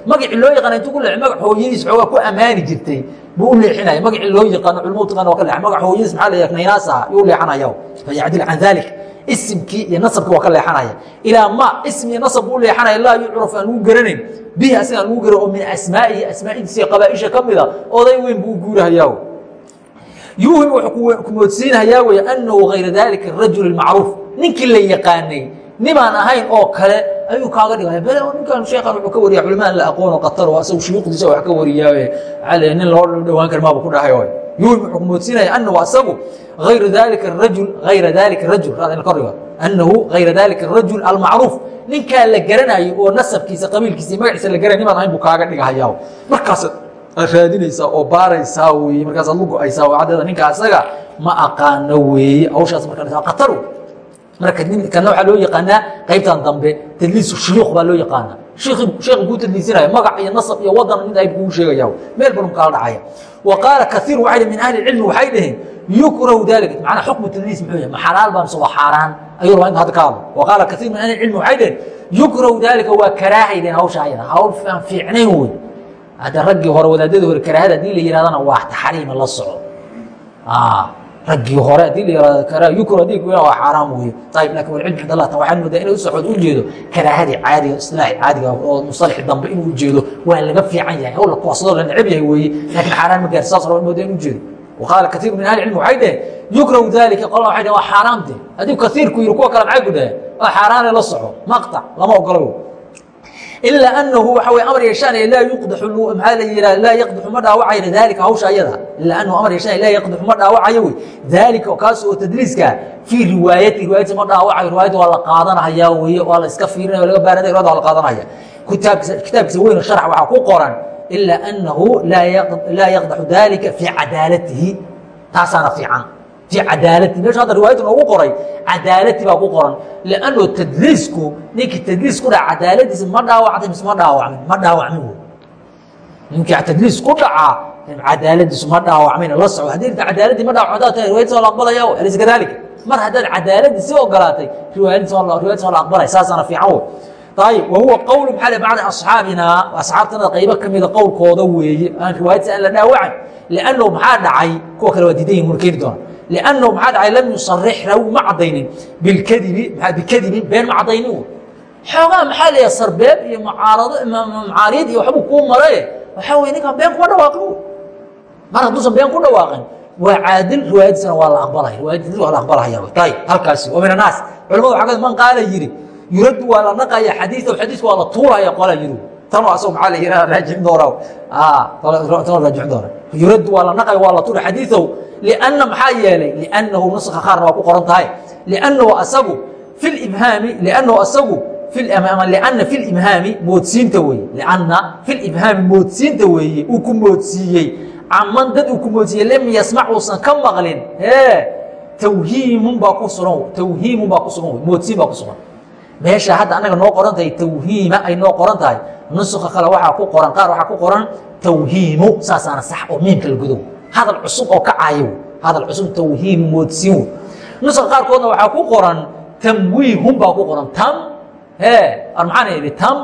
marka ninkii la yaqaanay nimaan ahayn oo kale ayuu kaaga dhigaya bale ninkan sheekan wuxuu ka wariya culimaan la aqoono qatar oo asagu shuyuukhdiisa wax ka wariyaaye ale nin loo dhowaan kar maaba ku dhahay oy yuuhim wuxuu moodsiinaya annahu asagu hayra dalika arajul hayra dalika arajul raadina kordhiga annahu hayra dalika arajul almacruuf ninkaa la garanayo oo nasabkiisa qabiilkiisa iyo magaciisa la garanay nimaan ahayn buu kaaga dhigahayaa markaas aad raadinaysaa oo baaraysaa weeye markaas aad lu go'aysaa oo caddeeda ninka asaga ma aqaano weeye hawshaas marka qatar marka kana waxaa loo yaqaanaa qaybtan dambe tadliisu shuyuukh baa loo yaqaanaa sheekhu kuu tadliisinaya magac iyo nasab iyo wadan mid ayb kugu sheegaya meel balun kala dhacaya. Wa qaala kaiir waxay min ahli cilmi waxay dhaheen yukrahu dalika macnaa xukmu tadliis muxuu yahay ma xalaal baa mise waa xaaraan. Ayuu rabaa inta hadda ka hadlo. Wa qaala kaiir min ahli cilmi waxay dhaheen yukrahu dalika waa karaahaydeen hawsha ayada. Hawl aan fiicnayn wey hadda raggii hore wadaadadii hore karaahada haddii la yihahdana waa taxriima la soco raggii hore haddii la yihahdo karaayukun haddii kuwina waa xaaraam weeye. Ayib laakiin walcilm cind allah tan waxaad moodaa inay u socod u jeedo karaahadii caadiga isilaaxi caadiga oo musalaxi dambe inuu ujeedo waa laga fiican yahay. Howla kuwasadoo la necab yahay weeye laakiin xaaraan ma gaar saas raba moodaa in ujeedo waqaala kaiir min ahli cilmi waxay dheheen yukrahu dalika qola waxay dhehen waa xaaraam de haddii kaiirku yiri kuwa kale maxay ku dhaheen? Waa xaaraanee la soco maqtac lama ogolo ilaa anahu waxa wey amar yeeshaanaya laa yuqdaxu maxaa la yihaa laa yaqdaxu ma dhaawacayo daalika hawsha ayada ilaa anahu amar yeeshaanaya laa yaqdaxu ma dhaawacayo wey daalika kaas oo tadliiska fii riwaayati riwaayati ma dhaawacayo riwaayadda waa la qaadanahaya weye waa la iska fiirinaya laga baaranaya riwayada waa la qaadanaya kitaabkiisa kitaabkiisa weyn sharx waxaa ku qoran ilaa anahu laa yaqdaxu dalika fii cadaalatihi taasaana fiican fii cadaalati meesha hadda riwaayadda noogu qoray cadaalati baa ku qoran. Lanno tadliisku ninkii tadliis ku dhaca cadaaladiisa ma dhaawactay mise ma dhaawacmin ma dhaawacmin wey ninkii tadliis ku dhacaa cadaaladiisu ma dhaawacmin. La soco haddii inta cadaaladii ma dhaawac haddaad tahay riwayadis waa la aqbalaya alaysa kadalika mar haddaad cadaaladii si ogolaatay riwaayadis riwayadis waa la aqbalaya saasaana fiican wey ayib wa huwa qowl maxaa le bacdi asxaabina asxaabtana qaybo ka mida qowlkooda weeye aan riwaayadsi aan la dhaawacan liannahu maxaa dhacay? Kuwa kale waa diidan yihiin wana keeni doona liannahu maxaa dhacay lam yusarix raawigu ma caddaynin bilkadibi maa bikadibin been ma caddaynin xoogaa maxaa leeyaha sarbeeb iyo mucaarado macaariyad iyo waxbuu kuu maraye waxaa weye ninkaan been kuma dhawaaqin mar hadduusan been ku dhawaaqin waa caadil riwaayadiisana waa la aqbalaya riwaayadiis waa la aqbalahaya ayib halkaasi wa min annaas culamadu ka man qaala yidhi yuraddu waa la naqaya xadiidahu xadiiska waa la tuuraya qola yidhi tanoo asag maxaa la yidhaha raajicin doona tanoo raajicin doona yuraddu waa la naqaya waa la tuura xadiidahu lianna maxaa yeelay liannahu nuska qaarna waa ku qoran tahay liannahu asagu fi libhaami liannahu asagu لأنa في الإبهاami moodsiinta weye لأنa في الإبهاami moodsiinta weeye uu ku moodsiiyey caman dad uu ku moodsiiyey lam yasmac uusan ka maqlin twhiimun baa ku sugan twhiimun baa ku sugan moodsiin baa ku sugan meesha hadda anaga noo qoran tahay twhiima ay noo qoran tahay nuska kale waxaa ku qoran qaar waxaa ku qoran twhiimu saasaana sax oo miimka la gudow. Hadal cusub oo ka caayo hadal cusub twhiimu moodsiin nuska qaarkoodna waxaa ku qoran tamwiihun baa ku qoran. Tam maxaan idhi tam?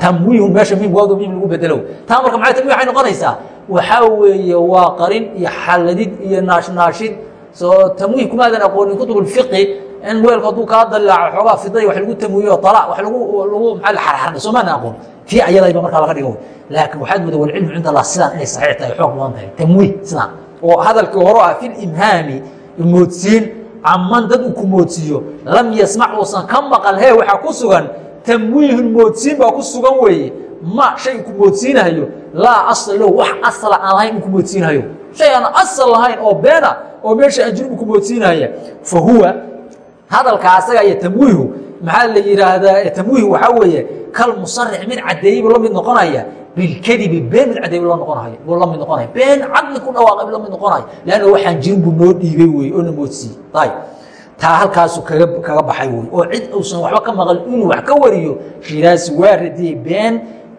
Tamwiihun meesha miim waawda miim lagu bedelo. Tam marka maa tamwih waxay noqonaysaa? Waxaa weeye waa qarin iyo xaladid iyo naashnaashid soo tamwiih kumaadan aqoonin kutub اfiqi in weelku hadduu kaa dalaaco xoogaa fidaya wax lagu tamwiiyo ala wax lagu maa xarxarna soo maana aqoon? Tii ayadayba markaa laga dhigo. Laakiin waxaad mooda walcilmu cinda allah sidaan inay saxiix tahay xoog badan tahay tamwiih sidaan. Oo hadalkii hore ah fi limhaami moodsiin caman dad uu ku moodsiiyo lam yasmac uusan ka maqal he waxaa ku sugan tamwiihun moodsiin baa ku sugan weeye. Ma shay ku moodsiinahayo laa asla lo wax asla aan lahayn uu ku moodsiinahayo shay aan asal lahayn oo beena oo meesha ajribu ku moodsiinahaya fa huwa hadalka asaga iyo tamwiihu maxaa la yidhaahdaa tamwiihu waxaa weeye kal musarix mid caddeeyey buu la mid noqonaya bilkadibi been mid caddeey la noqonayo buu la mid noqonaya been cadli ku dhawaaqay buu la mid noqonayo leanna waxaan jirin buu noo dhiibay weye oo na moodsiiyey ayib taa halkaasu kaga kaga baxay wey oo cid uusan waxba ka maqal inuu wax ka wariyo shiraasi waa radiyey been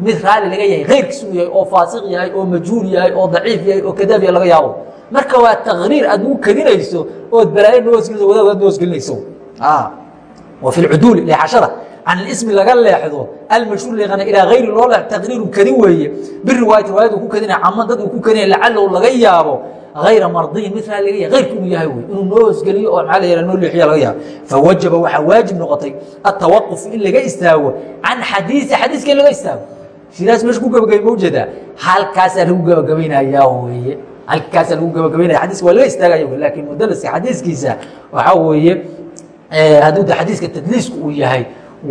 mid raali laga yahay kayrkiis uu yahay oo faasiq yahay oo majhuul yahay oo daciif yahay oo kadaab yahay laga yaabo. Marka waa taqriir aad ugu kedinayso ood balaayo noosgelinayso wadaad aad noosgelinayso wa fi lcuduuli leexashada. Can ismi laga leexdo almashhuur leeqana ilaa hayri loo leexdo taqriiru kadin weeye. Biriwaayati riwaayad uu ku kedinaya caman dad uu ku kedinaya lacalahu laga yaabo. Ayra mardiyin mid raali laga yahay kayrki inuu yahay wey inuu noo hosgeliyo oo maxaa la yidhaha noo leexiya laga yaabo. Fawajaba waxaa waajib noqotay atawaquf in laga istaago can xadiisi xadiiska in laga istaago shiraas meesha ku gabagabay ma u jeedaa halkaasaa lagu gabagabaynayaa weeye. Halkaasaa lagu gabagabaynaya xadiiska waa laga istaagaya laakiin mudalaska xadiiskiisa waxaa weeye hadduu de xadiiska tadliisku uu yahay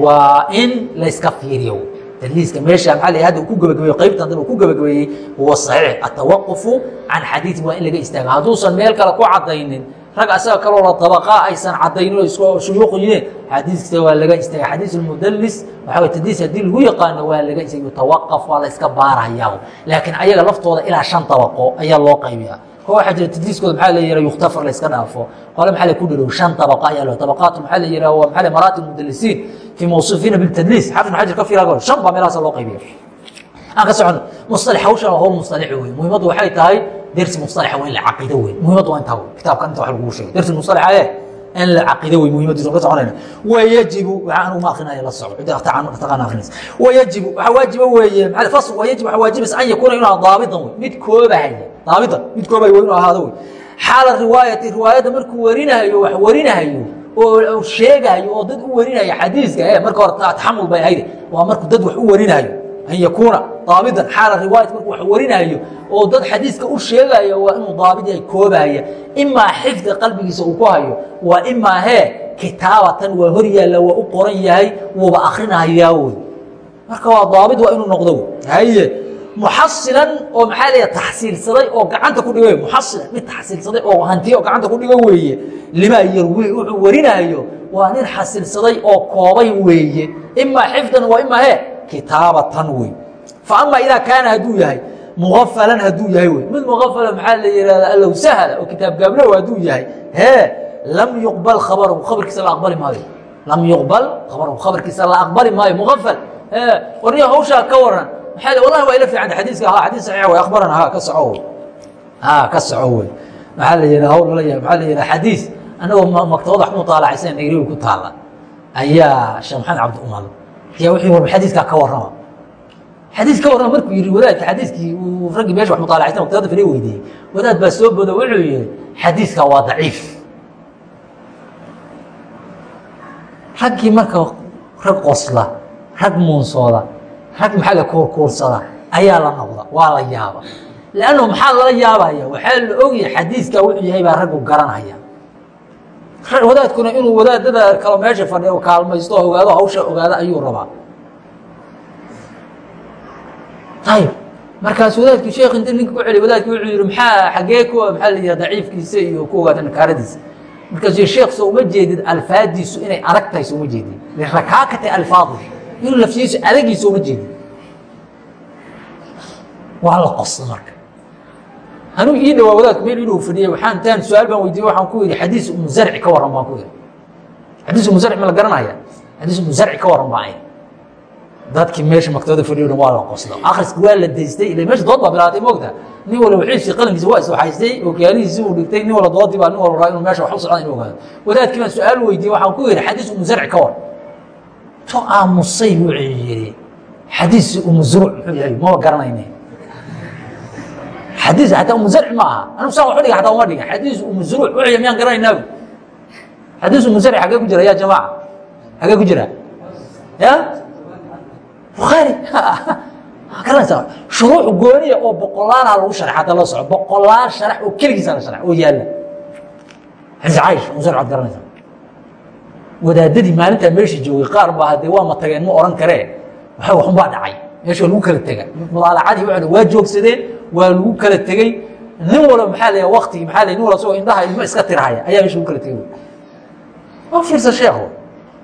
waa in layska fiiriyo tadliiska meesha maa la hadda ku gabagabeeyo qaybtan dab ku gabagabeeyey huwa saxiix atawaqufu can xadiiin waa in laga istaaga hadduusan meel kale ku cadaynin rag asaga kaloo la dabaqaa aysan cadaynin oo isku shuyuuq yihiin xadiiska waa laga istaaga xadiis mudalis waxaa way tadliis haddii lagu yaqaano waa laga istaaga yutawaqaf waa la iska baarayaa laakiin ayaga laftooda ilaa shan dabaqo ayaa loo qaybiyaa ko waxaa jira tadliiskooda maxaa la yihaha yukhtafar la iska dhaafo qole maxaa la ku dhalow shan dabaqa ayaa loo dabaqaatu maxaa la yihaha waa maxaa maraatib mudalisiin fi mawsuufiina biltadliis xafid ibn xajar ka fiira shan baa meelahaas loo qaybiya aan ka socono musalax hawshan waa hawl musalaxi wey muhiimaddu waxay tahay dersi musalaxa waa in la caqido wey muhiimaddu waa intaa wey kitaabkan inta wax lagu sheegay dersi musalaxa ee in la caqido wey muhiimadiisa ka soconayna wayajibu waxaa anugu ma akrinaya la soco cidda taqaan akrinaysa wayajibu waxaa waajiba weeye maxaa fasl wayajib waxaa waajibaysa an yakuuna inuu daabitan wey mid koobahaya daabitan mid koobahaya waa inuu ahaado wey xaala riwaayati riwaayadda markuu warinahayo wax warinahayo oo sheegahayo oo dad u warinayo xadiiska e marka hore taxamul bay ahayd. Waa markuu dad wax u warinahayo an yakuuna daabitan xaala riwaayat markuu wax warinahayo oo dad xadiiska u sheegayo waa inuu daabid yahay koobahaya imaa xifda qalbigiisa uu ku hayo waa imaa hee kitaabatan waa hor yaalla waa u qoran yahay wuuba akrinahayaa wey marka waa daabid waa inuu noqdo. Haye muxasilan oo maxaa leeya taxsiilsaday oo gacanta ku dhiga muxasilan mid taxsiilsaday oo hantiya oo gacanta ku dhigo weeye. Limaa yarwi wuxuu warinayo waa nin xasilsaday oo koobay weeye. Imaa xifdan waa imaa he kitaabatan wey fa ama idaa kaana hadduu yahay mugafalan hadduu yahay wey mid mugafala maxaa la yihahda allow sahla oo kitaab gaablow hadduu yahay. Hee lam yuqbal khabaru khabarkiisa la aqbali maayo. Lam yuqbal khabaru khabarkiisa la aqbali maayo muqafal warniyo hawshaa ka waran maxaa wallahi waa ila fiicanta xadiiska ha xadiis saxiix way akhbarana ha ka soco wey ha ka soco wey maxaa la yidhaha hawl lala yahay maxaa la yidhaha xadiis anagoo maktabada wax mutaalacaysan nairobi ku taala ayaa sheekh maxamed cabdi umal ayaa wixii warba xadiiskaa ka warrama. Xadiis ka warrama markuu yidhi wadaadka xadiiskii uu raggii meesha wax mutaalacaysan maktabada fadhi weydiiyey. Wadaad baa soo bodo wuxuu yihi xadiiska waa daciif. Raggii marka rag qosla rag muunsooda rag maxaa la kuurkuursada ayaa la noqda waa la yaaba. Lannu maxaa lala yaabaya? Waxaa la ogyahay xadiiska wuxuu yahay baa raggu garanaya. Wadaadkuna inuu wadaadada kalo meesha fadhiya kaalmaysto oo ogaado hawsha ogaado ayuu rabaa. Ayib markaas wadaadku sheekh inta ninka ku celiy wadaadki wuxuu yihi maxaa xaggee ku maxaa la yihaha daciifkiisa iyo ku ogaada nakaaradiisa markaasuu sheekh soo uma jeedid alfaadiisu inay adag tahay soo uma jeedid lirakaakati alfaadu inuu laftiisu adagiisa uma jeedid waa la qosta marka. Anuu ii dhawaa wadaadku meel inuu fadhiyay waxaan intaan su'aal baan weydiiyey waxaan ku yidhi xadiis umu zarci ka warran baan ku yidhi. Xadiis umu zarci ma la garanaya xadiis umu zarci ka warran baan dadkii meesha maktabada fadhiyo dhan waa la qosdo akhriska waa la daystay ila meesha dood baa bilaatay moogta. Nin walba wixiisii qalinkiisa waa iswaxaystay ookiyaalihiisi uu dhigtay nin walba doodii baa nin walba raa inuu meesha wax u socdaan inuu ogaado. Wadaadkii baan su'aal weydiiyey waxaan ku yidhi xadiis umu zarci ka warran to aamusay wuxuu yidhi xadiis umu zuruc muxuu yahay maba garanayne. Xadiis xataa umu zarci ma aha anigu saan wax u dhiga xataa uma dhiga xadiis umu zuruc wuxuu miyaan garanaynaabu xadiis umu zarci xaggee ku jira ya jamaaca xaggee ku jira? Ya? Bukhaari? Garanaysaa. Shuruuc gooniya oo boqolaalaha lagu sharx hadda la soco boqolaal sharax oo keligiisa la sharx oo yaalla. Xadiis caaisha umu zarci waad garanaysaa wadaadadii maalintaa meesha joogay qaar baa haddee waa ma tageen ma oran karee waxa waxunbaa dhacay. Meesha lagu kala tega mudaalacadii waa waa joogsadeen waa lagu kala tegey nin walba maxaa la waktigi maa nin walba isagoo indhaha ilmo iska tirahaya ayaa meesha lagu kala tegey waa fiirsa sheekho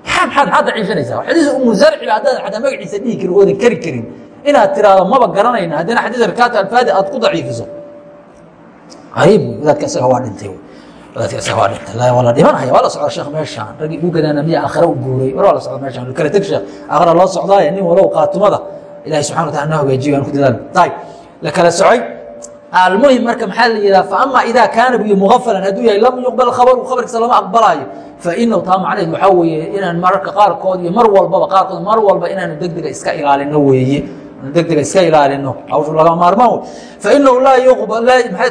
maxaa maxaad maxaad daciifinaysaa xadiis umu zarci ba haddaadan xataa magaciisa dhihi karin oodan kari karin. Inaad tiraahdo maba garanayna haddana xadiis rakaata alfaadi aad ku daciifiso. Qariib wadaadka isaga waa dhintay waa dhintay waa la dhimanaya waa la socda sheekh meeshaan. Raggii ugu gadaana miya aakhira u guuray. War waa la socda meeshaan. Kala teg sheekh aakhira loo socdaaye nin walow qaatumada. Ilahi subxana wa taala na hagaajiyo aan ku dadaal. Ayib la kala socay. Almuhim marka maxaa la yidhaha faama idaa kaana biyo mugafalan hadduu yahay lam yuqbal khabaru khabarkiisa lama aqbalaayo fainahu taa macnaheed waxaa weeye inaan mararka qaarkood iyo mar walbaba qaarkood mar walba inaanu degdega iska ilaalino weeye degdega iska ilaalino hawshu laga maarmaan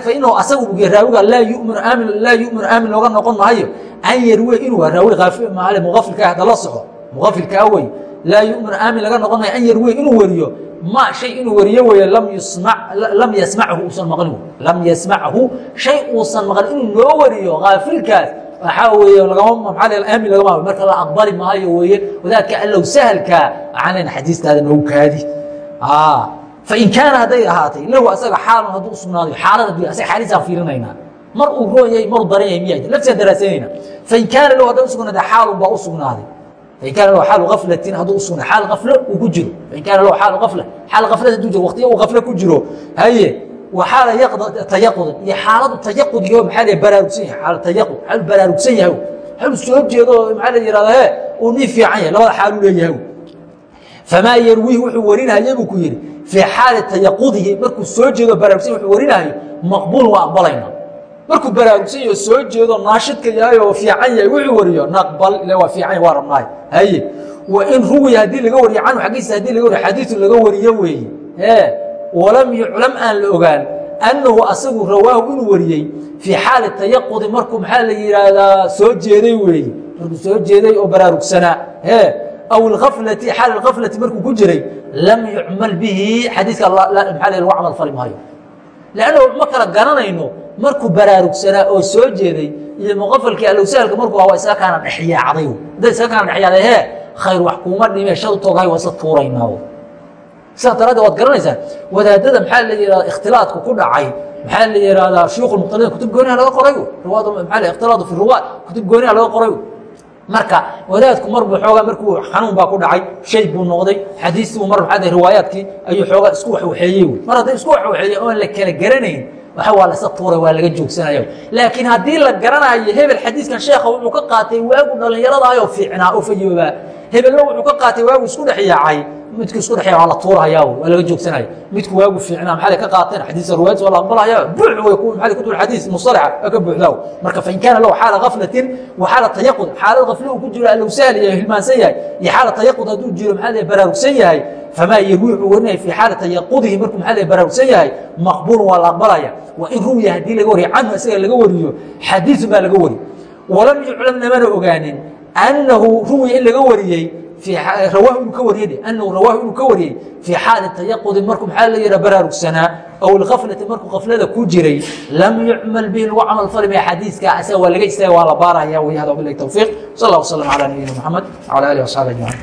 fainahu asagu buge raawiga laa yuminu aamin looga noqon maayo. An yarwe inuu raawi muqafilka hadda la soco muqafilkaa wey. Laa yuminu aamin laga noqon maayo an yarwe inuu wariyo ma shay inuu wariyo weeye lam yasmachu uusan maqlin lam yasmachu shay uusan maqlin inuu noo wariyo kaafilkaas waxaa weeye lagama aamin lagama marka la aqbali maayo weeye wadaadka allow sahalkaa waxaan leenahay xadiistaada noogu kaadi fain kaana hadday ahaatay lahu asaga xaalun hadduu usugnaaday xaalada du asaga xaaliisaan fiirinaynaa. Mar uu roon yahay mar uu daran yahay miyaa laftiaan daraasanayna fain kaana lahu hadday usugnaaday xaalun baa usugnaaday fain kaana lahu xaalu gaflatin hadduu usugnaa xaal gaflo uu ku jiro. Fain kaana lahu xaalu gafla xaal gaflada hadduu jiro waqtiya uu gaflo ku jiro haye wa xaala tayaqudan iyo xaaladu tayaqud iyo maxaa la baraarugsan yahay xaal tayaqud xaal baraarugsan yahay. Xaal soo jeedo maxaa la yihahda he uu nii fiican yahay labada xaaluu leeyahay famaa yarwiih wuxuu warinaya buu ku yidhi fii xaali tayaqudihi markuu soo jeedo baraarugsan wuxuu warinaayo maqbuul waa aqbalayna markuu baraarugsan yaho soo jeedo naashidka yahay oo fiican yahay wuxuu wariyo naqbal ile waa fiican waa rabnaay haye wa in ruwiya haddii laga wariyo canhu xaggiisa haddii laga wariyo xadiidu laga wariyo weeye ee walam yuclam aan la ogaan annahu asagu rawaahu inuu wariyey fii xaali tayaqudi markuu maxaa la yidhaahdaa soo jeeday weeye markuu soo jeeday oo baraarugsanaa ee aw alaflati xaal alaflati markuu ku jiray lam yucmal bihi xadiiska camal fali maayo lanna ma kala garanayno markuu baraarugsanaa oo soo jeeday iyo muqafalkii alowsahalka markuu waa isaga kaana dhexyaacday hadday isaga kaana dhexyaacday hee khayr wax kuuma dhime shadu toogahay waa isla tuuraynaa waad garanaysaa wadaadada maxaa la yihahda ikhtilaadku ku dhacay maxaa la yihahdaa shuyuukh muqtaliin kutub gooniha laga qoray riwaad maa ikhtilaadu fi ruwaad kutub gooniha laga qoray marka wadaadku marbu xoogaa markuu xanuun baa ku dhacay shay buu noqday. Xadiistii mar maxaa riwaayaadkii ayuu xoogaa isku waxwaxeeyey mar hadday isku waxwaxeeye oon la kala garanayn waxa waa laysa tuuray waa laga joogsanaya laakiin haddii la garanayo hebel xadiiskan sheekha wuxuu ka qaatay waagu dhallinyaradaayoo fiicnaa fayoobaa hebelna wuxuu ka qaatay waagu isku dhex yaacay. Midku isku dhexeeya waa la tuurahaya waa laga joogsanaya midku waagu fiicnaa maxay ka qaateen xadiis riwaayad waa la aqbalaya. Buuc way ku maxay ku dul xadiis musalaxa waa ka buuxdaa marka fa in kaana lahu xaala ghaflatin wa xaala tayaqud xaalad ghaflo uu ku jiro allow sahli iyo hilmaansan yahay. Iyo xaala tayaqud hadduu jiro maxaa la baraarugsan yahay? Famaa yarwi wuxuu warinaya fi xaala tayaqudihi markuu maxaa la baraarugsan yahay? Maqbuulun waa la aqbalaya. Waa in ruwiya haddii laga wariyo canhu isaga laga wariyo xadiisun baa laga wari. Walam yuclam namana ogaanin annahu ruwiya in laga wariyey rawaah inuu ka wariyey anahu rawaahu inuu ka wariyey fii xaali tayaqudi markuu maxaa la yidhaha baraarugsanaa aw ilkaflati markuu kaflada ku jiray lam yucmal bihi lagu camal fali maya xadiiska asaga waa laga istaaga waa la baaraya way hada bilahi tawfiiq sal allah wasalam calaa nabiyina moxamed wcala alihi wasaxbi ajmaciin